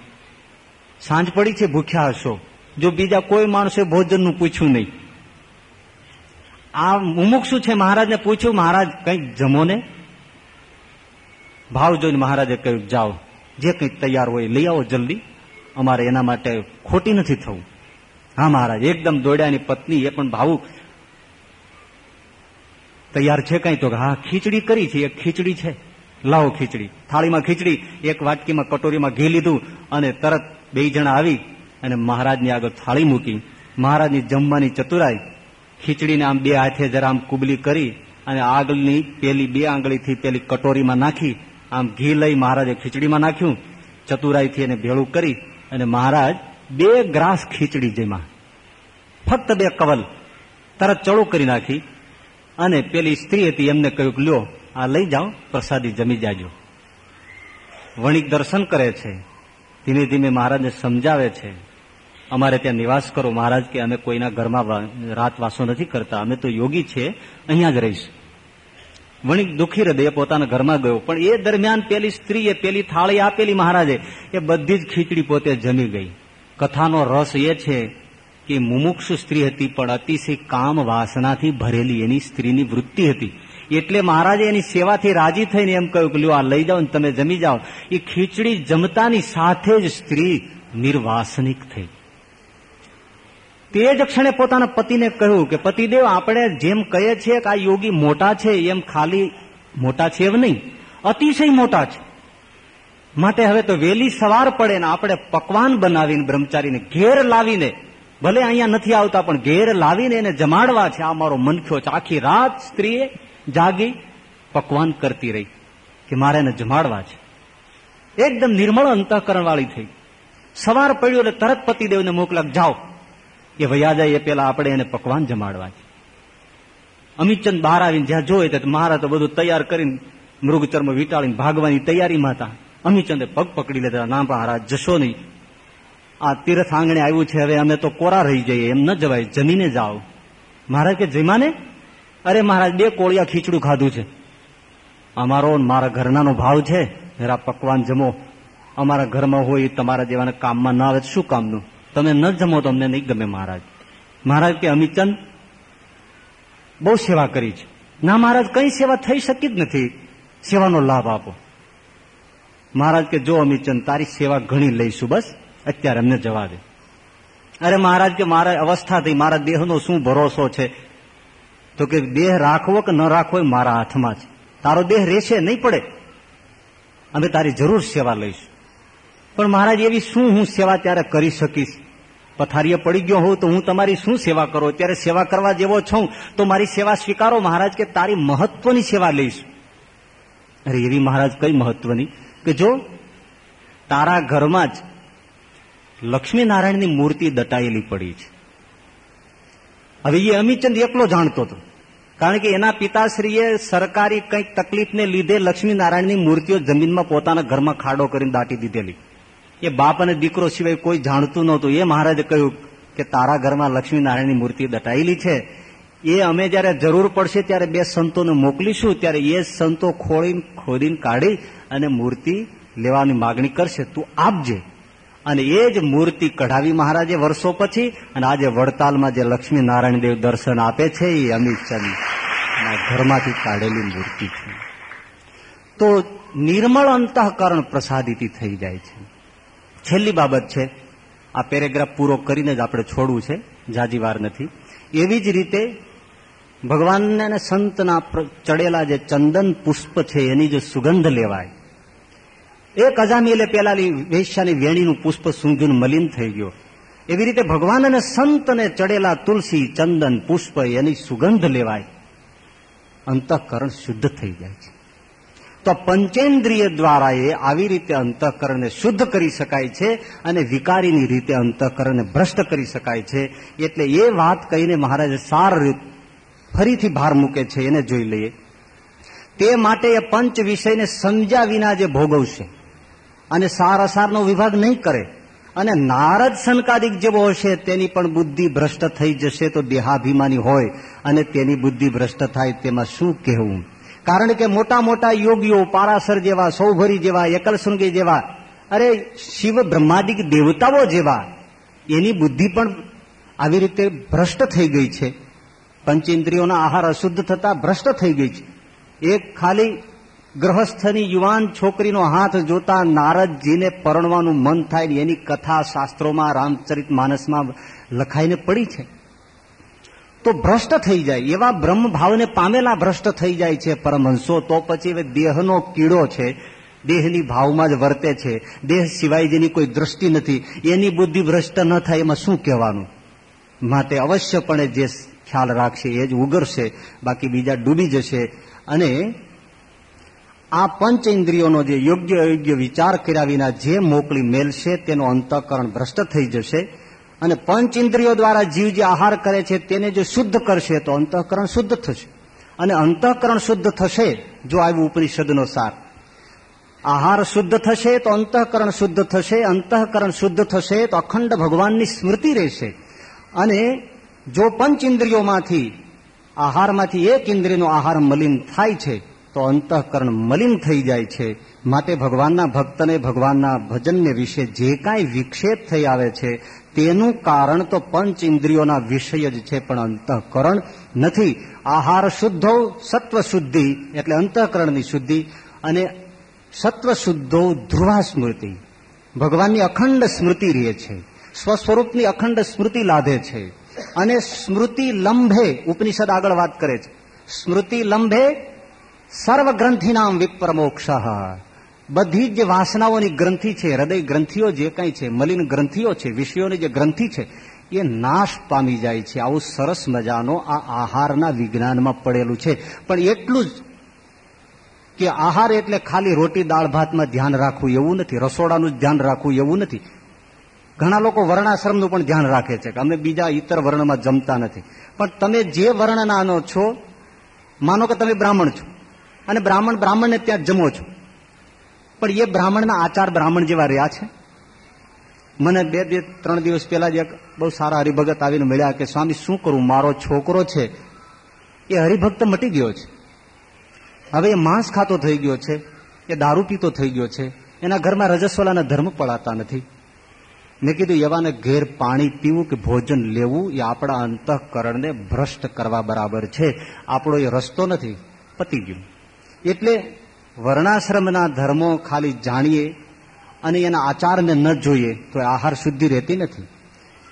સાંજ પડી છે, ભૂખ્યા હશો. જો બીજા કોઈ માણસે ભોજનનું પૂછ્યું નહીં. આ મુમુક્ષુ છે? મહારાજને પૂછ્યું, મહારાજ કંઈક જમો ને? ભાવ જોઈને મહારાજે કહ્યું, જાઓ, જે કંઈક તૈયાર હોય લઈ આવો જલ્દી. અમારે એના માટે ખોટી નથી થવું. હા, મહારાજ, એકદમ દોડ્યાની પત્ની એ પણ ભાવુક તૈયાર છે કઈ તો? હા, ખીચડી કરી છે, એક ખીચડી છે. લાવો ખીચડી. થાળીમાં ખીચડી, એક વાટકીમાં કટોરીમાં ઘી લીધું અને તરત બે જણા આવી અને મહારાજની આગળ થાળી મૂકી, મહારાજની જમવાની ચતુરાઈ, ખીચડીને આમ બે હાથે જરા આમ કુબલી કરી અને આગળની પેલી બે આંગળીથી પેલી કટોરીમાં નાખી, આમ ઘી લઈ મહારાજે ખીચડીમાં નાખ્યું, ચતુરાઈથી એને ભેળું કરી અને મહારાજ બે ગ્રાસ ખીચડી જેમાં, ફક્ત બે કવલ તરત ચડું કરી નાખી અને પેલી સ્ત્રી હતી એમને કહ્યું લ્યો, આ લઈ જાઓ, પ્રસાદી જમી જાજો. વણિક દર્શન કરે છે. ધીમે ધીમે મહારાજને સમજાવે છે. અમારે ત્યાં નિવાસ કરો, મહારાજ, કે અમે કોઈના ઘરમાં રાત વાસો નથી કરતા. અમે તો યોગી છે, અહીંયા જ રહીશ. વણિક દુઃખી હૃદય પોતાના ઘરમાં ગયો. પણ એ દરમિયાન પેલી સ્ત્રીએ પેલી થાળી આપેલી મહારાજે, એ બધી જ ખીચડી પોતે જમી ગઈ. કથાનો રસ એ છે કે મુમુક્ષુ સ્ત્રી હતી, પણ અતિશય કામ વાસનાથી ભરેલી એની સ્ત્રીની વૃત્તિ હતી. એટલે મહારાજે એની સેવાથી રાજી થઈને એમ કહ્યું કે, લ્યો, આ લઈ જાઓ ને તમે જમી જાઓ. એ ખીચડી જમતાની સાથે જ સ્ત્રી નિર્વાસનિક થઈ. તે જ ક્ષણે પોતાના પતિને કહ્યું કે, પતિદેવ, આપણે જેમ કહીએ છીએ કે આ યોગી મોટા છે, એમ ખાલી મોટા છે એમ નહીં. અતિશય મોટા છે. માટે હવે તો વહેલી સવાર પડે ને આપણે પકવાન બનાવીને બ્રહ્મચારીને ઘેર લાવીને, ભલે અહીંયા નથી આવતા, પણ ઘેર લાવીને એને જમાડવા છે. આ મારો મનખ્યો છે. આખી રાત સ્ત્રીએ જાગી પકવાન કરતી રહી કે મારે એને જમાડવા છે. એકદમ નિર્મળ અંતઃકરણ વાળી થઈ. સવાર પડ્યું એટલે તરત પતિદેવને મોકલાક જાઓ. એ વયા જાય એ પેલા આપણે એને પકવાન જમાડવા અમિતચંદ બહાર આવીને જ્યાં જોયે તો મારા તો બધું તૈયાર કરીને મૃગચર્મ વીટાળીને ભાગવાની તૈયારીમાં હતા. અમિતચંદે પગ પકડી લેતા ના મહારાજ, જશો નહીં. આ તીર્થ આંગણે આવ્યું છે. હવે અમે તો કોરા રહી જઈએ. એમ ન જવાય. જમીને જાઓ. મહારાજ કે, જમાને? અરે મહારાજ, બે કોળિયા ખીચડું ખાધું છે. અમારો મારા ઘરનાનો ભાવ છે. જરા પકવાન જમો. અમારા ઘરમાં હોય તમારા જેવાના કામમાં ના આવે શું કામનું? તમે ન જમો તો અમને નહીં ગમે, મહારાજ. મહારાજ કે, અમિતચંદ, બહુ સેવા કરી છે. ના, મહારાજ, કઈ સેવા થઈ શકી જ નથી. સેવાનો લાભ આપો. મહારાજ કે, જો, અમિતચંદ, તારી સેવા ઘણી લઈશું, બસ. અત્યારે અમને જવા દે. અરે, મહારાજ કે, મારા અવસ્થા થઈ મારા દેહનો શું ભરોસો છે? તો કે, દેહ રાખવો કે ન રાખવો એ મારા હાથમાં છે. તારો દેહ રહેશે નહીં પડે. અમે તારી જરૂર સેવા લઈશું. પણ મહારાજ, એવી શું હું સેવા ત્યારે કરી શકીશ? પથારીએ પડી ગયો હોઉં તો હું તમારી શું સેવા કરો? ત્યારે સેવા કરવા જેવો છું, તો મારી સેવા સ્વીકારો મહારાજ, કે તારી મહત્વની સેવા લઈશ. અરે, એવી મહારાજ કઈ મહત્વની? કે જો તારા ઘરમાં જ લક્ષ્મીનારાયણની મૂર્તિ દટાયેલી પડી છે. હવે એ અમીચંદ એકલો જાણતો હતો. કારણ કે એના પિતાશ્રીએ સરકારી કંઈક તકલીફને લીધે લક્ષ્મીનારાયણની મૂર્તિઓ જમીનમાં પોતાના ઘરમાં ખાડો કરીને દાટી દીધેલી. એ બાપ અને દીકરો સિવાય કોઈ જાણતું નહોતું. એ મહારાજે કહ્યું કે તારા ઘરમાં લક્ષ્મીનારાયણની મૂર્તિ દટાયેલી છે. એ અમે જયારે જરૂર પડશે ત્યારે બે સંતોને મોકલીશું, ત્યારે એ સંતો ખોળીને ખોદીને કાઢી અને મૂર્તિ લેવાની માગણી કરશે. તું આપજે. અને એ જ મૂર્તિ કઢાવી મહારાજે વર્ષો પછી, અને આજે વડતાલમાં જે લક્ષ્મી નારાયણ દેવ દર્શન આપે છે, એ અમિતચંદ ઘરમાંથી કાઢેલી મૂર્તિ છે. તો નિર્મળ અંતઃકરણ પ્રસાદિતી થઈ જાય છે. છેલ્લી બાબત છે, આ પેરેગ્રાફ પૂરો કરીને જ આપણે છોડવું છે જાજી નથી. એવી જ રીતે ભગવાનને અને સંતના ચડેલા જે ચંદન પુષ્પ છે, એની જે સુગંધ લેવાય. એક અજામીલે પેલાની વેશ્યાની વેણીનું પુષ્પ સૂંઘીને મલિન થઈ ગયો. એવી રીતે ભગવાન અને સંતને ચડેલા તુલસી, ચંદન, પુષ્પ એની સુગંધ લેવાય. અંતઃકરણ શુદ્ધ થઈ જાય છે. તો પંચેન્દ્રિય દ્વારા એ આવી રીતે અંતઃકરણને શુદ્ધ કરી શકાય છે અને વિકારીની રીતે અંતઃકરણને ભ્રષ્ટ કરી શકાય છે. એટલે એ વાત કહીને મહારાજે સાર ફરીથી ભાર મૂકે છે, એને જોઈ લઈએ. તે માટે એ પંચ વિષયને સમજ્યા વિના જે ભોગવશે અને સાર અસારનો વિભાગ નહીં કરે અને નારદ સંકાદિક જેવો હશે, તેની પણ બુદ્ધિ ભ્રષ્ટ થઈ જશે તો દેહાભિમાની હોય અને તેની બુદ્ધિ ભ્રષ્ટ થાય, તેમાં શું કહેવું? કારણ કે મોટા મોટા યોગીઓ પારાસર જેવા, સૌભરી જેવા એકલશૃંગી જેવા, અરે શિવ બ્રહ્માદિક દેવતાઓ જેવા, એની બુદ્ધિ પણ આવી રીતે ભ્રષ્ટ થઈ ગઈ છે. પંચેન્દ્રિયોના આહાર અશુદ્ધ થતા ભ્રષ્ટ થઈ ગઈ છે. એક ખાલી ગ્રહસ્થની યુવાન છોકરીનો હાથ જોતા નારદજીને પરણવાનું મન થાય એની કથા શાસ્ત્રોમાં, રામચરિત માનસમાં લખાઈને પડી છે. તો ભ્રષ્ટ થઈ જાય. એવા બ્રહ્મ ભાવને પામેલા ભ્રષ્ટ થઈ જાય છે પરમહંસો. તો પછી દેહનો કીડો છે. દેહની ભાવમાં જ વર્તે છે. દેહ સિવાય જેની કોઈ દ્રષ્ટિ નથી. એની બુદ્ધિ ભ્રષ્ટ ન થાય એમાં શું કહેવાનું? માટે અવશ્યપણે જે ખ્યાલ રાખશે એ જ ઉગરશે. બાકી બીજા ડૂબી જશે. અને આ પંચ ઇન્દ્રિયોનો જે યોગ્ય યોગ્ય વિચાર કર્યા વિના જે મોકલી મેલશે, તેનો અંતઃકરણ ભ્રષ્ટ થઈ જશે. અને પંચ ઇન્દ્રિયો દ્વારા જીવ જે આહાર કરે છે તેને જો શુદ્ધ કરશે તો અંતઃકરણ શુદ્ધ થશે. અને અંતઃકરણ શુદ્ધ થશે જો આવ્યું ઉપનિષદનો સાર. આહાર શુદ્ધ થશે તો અંતઃકરણ શુદ્ધ થશે, અંતઃકરણ શુદ્ધ થશે તો અખંડ ભગવાનની સ્મૃતિ રહેશે. અને જો પંચ ઇન્દ્રિયોમાંથી આહારમાંથી એક ઇન્દ્રિયનો આહાર મલિન થાય છે, તો અંતઃકરણ મલિન થઈ જાય છે. માટે ભગવાનના ભક્તને ભગવાનના ભજનને વિશે જે કાંઈ વિક્ષેપ થઈ આવે છે, તેનું કારણ તો પંચ ઇન્દ્રિયોના વિષય જ છે, પણ અંતઃકરણ નથી. આહાર શુદ્ધો સત્વ શુદ્ધિ એટલે અંતઃકરણની શુદ્ધિ, અને સત્વ શુદ્ધો ધ્રુવા સ્મૃતિ. ભગવાનની અખંડ સ્મૃતિ રહે છે, સ્વસ્વરૂપની અખંડ સ્મૃતિ લાધે છે, અને સ્મૃતિ લંભે, ઉપનિષદ આગળ વાત કરે છે, સ્મૃતિ લંભે સર્વ ગ્રંથિનામ વિપ્રમોક્ષ. બધી જ વાસનાઓની ગ્રંથિ છે, હૃદય ગ્રંથિઓ જે કંઈ છે, મલિન ગ્રંથિઓ છે, વિષયોની જે ગ્રંથિ છે, એ નાશ પામી જાય છે. આવું સરસ મજાનો આ આહારના વિજ્ઞાનમાં પડેલું છે. પણ એટલું જ કે આહાર એટલે ખાલી રોટી, દાળ, ભાતમાં ધ્યાન રાખવું એવું નથી, રસોડાનું ધ્યાન રાખવું એવું નથી. ઘણા લોકો વર્ણાશ્રમનું પણ ધ્યાન રાખે છે કે અમે બીજા ઇતર વર્ણમાં જમતા નથી. પણ તમે જે વર્ણનાનો છો, માનો કે તમે બ્રાહ્મણ છો, અને બ્રાહ્મણ બ્રાહ્મણને ત્યાં જમો છો. પણ એ બ્રાહ્મણના આચાર બ્રાહ્મણ જેવા રહ્યા છે. મને બે બે ત્રણ દિવસ પહેલા જ એક બહુ સારા હરિભગત આવીને મળ્યા કે, સ્વામી, શું કરું? મારો છોકરો છે. એ હરિભક્ત મટી ગયો છે. હવે એ માંસ ખાતો થઈ ગયો છે. એ દારૂ પીતો થઈ ગયો છે. એના ઘરમાં રજસ્વલાના ધર્મ પડાતા નથી. મેં કીધું એવાને ઘેર પાણી પીવું કે ભોજન લેવું એ આપણા અંતઃકરણને ભ્રષ્ટ કરવા બરાબર છે. આપણો એ રસ્તો નથી. પતી ગયું. એટલે વર્ણાશ્રમના ધર્મો ખાલી જાણીએ અને એના આચારને ન જોઈએ, તો આહાર શુદ્ધિ રહેતી નથી.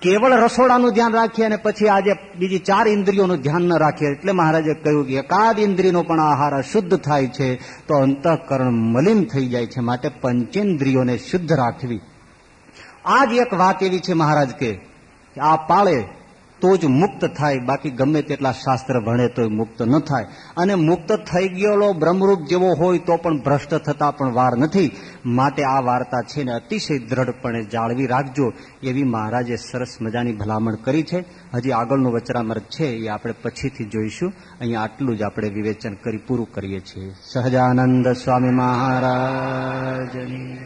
કેવળ રસોડાનું ધ્યાન રાખીએ અને પછી આજે બીજી ચાર ઇન્દ્રિયોનું ધ્યાન ન રાખીએ, એટલે મહારાજે કહ્યું કે એકાદ ઇન્દ્રિયનો પણ આહાર અશુદ્ધ થાય છે, તો અંતઃકરણ મલિન થઈ જાય છે, માટે પંચેન્દ્રિયોને શુદ્ધ રાખવી. આ એક વાત એવી છે મહારાજ કે આ પાળે તો જ મુક્ત થાય. બાકી ગમે તેટલા શાસ્ત્ર ભણે તો મુક્ત ન થાય. અને મુક્ત થઈ ગયેલો બ્રહ્મરૂપ જેવો હોય તો પણ ભ્રષ્ટ થતા પણ વાર નથી. માટે આ વાર્તા છે ને અતિશય દ્રઢપણે જાળવી રાખજો એવી મહારાજે સરસ મજાની ભલામણ કરી છે. હજી આગળનું વચરામૃત છે એ આપણે પછીથી જોઈશું. અહીંયા આટલું જ આપણે વિવેચન કરી પૂરું કરીએ છીએ. સહજાનંદ સ્વામી મહારાજની.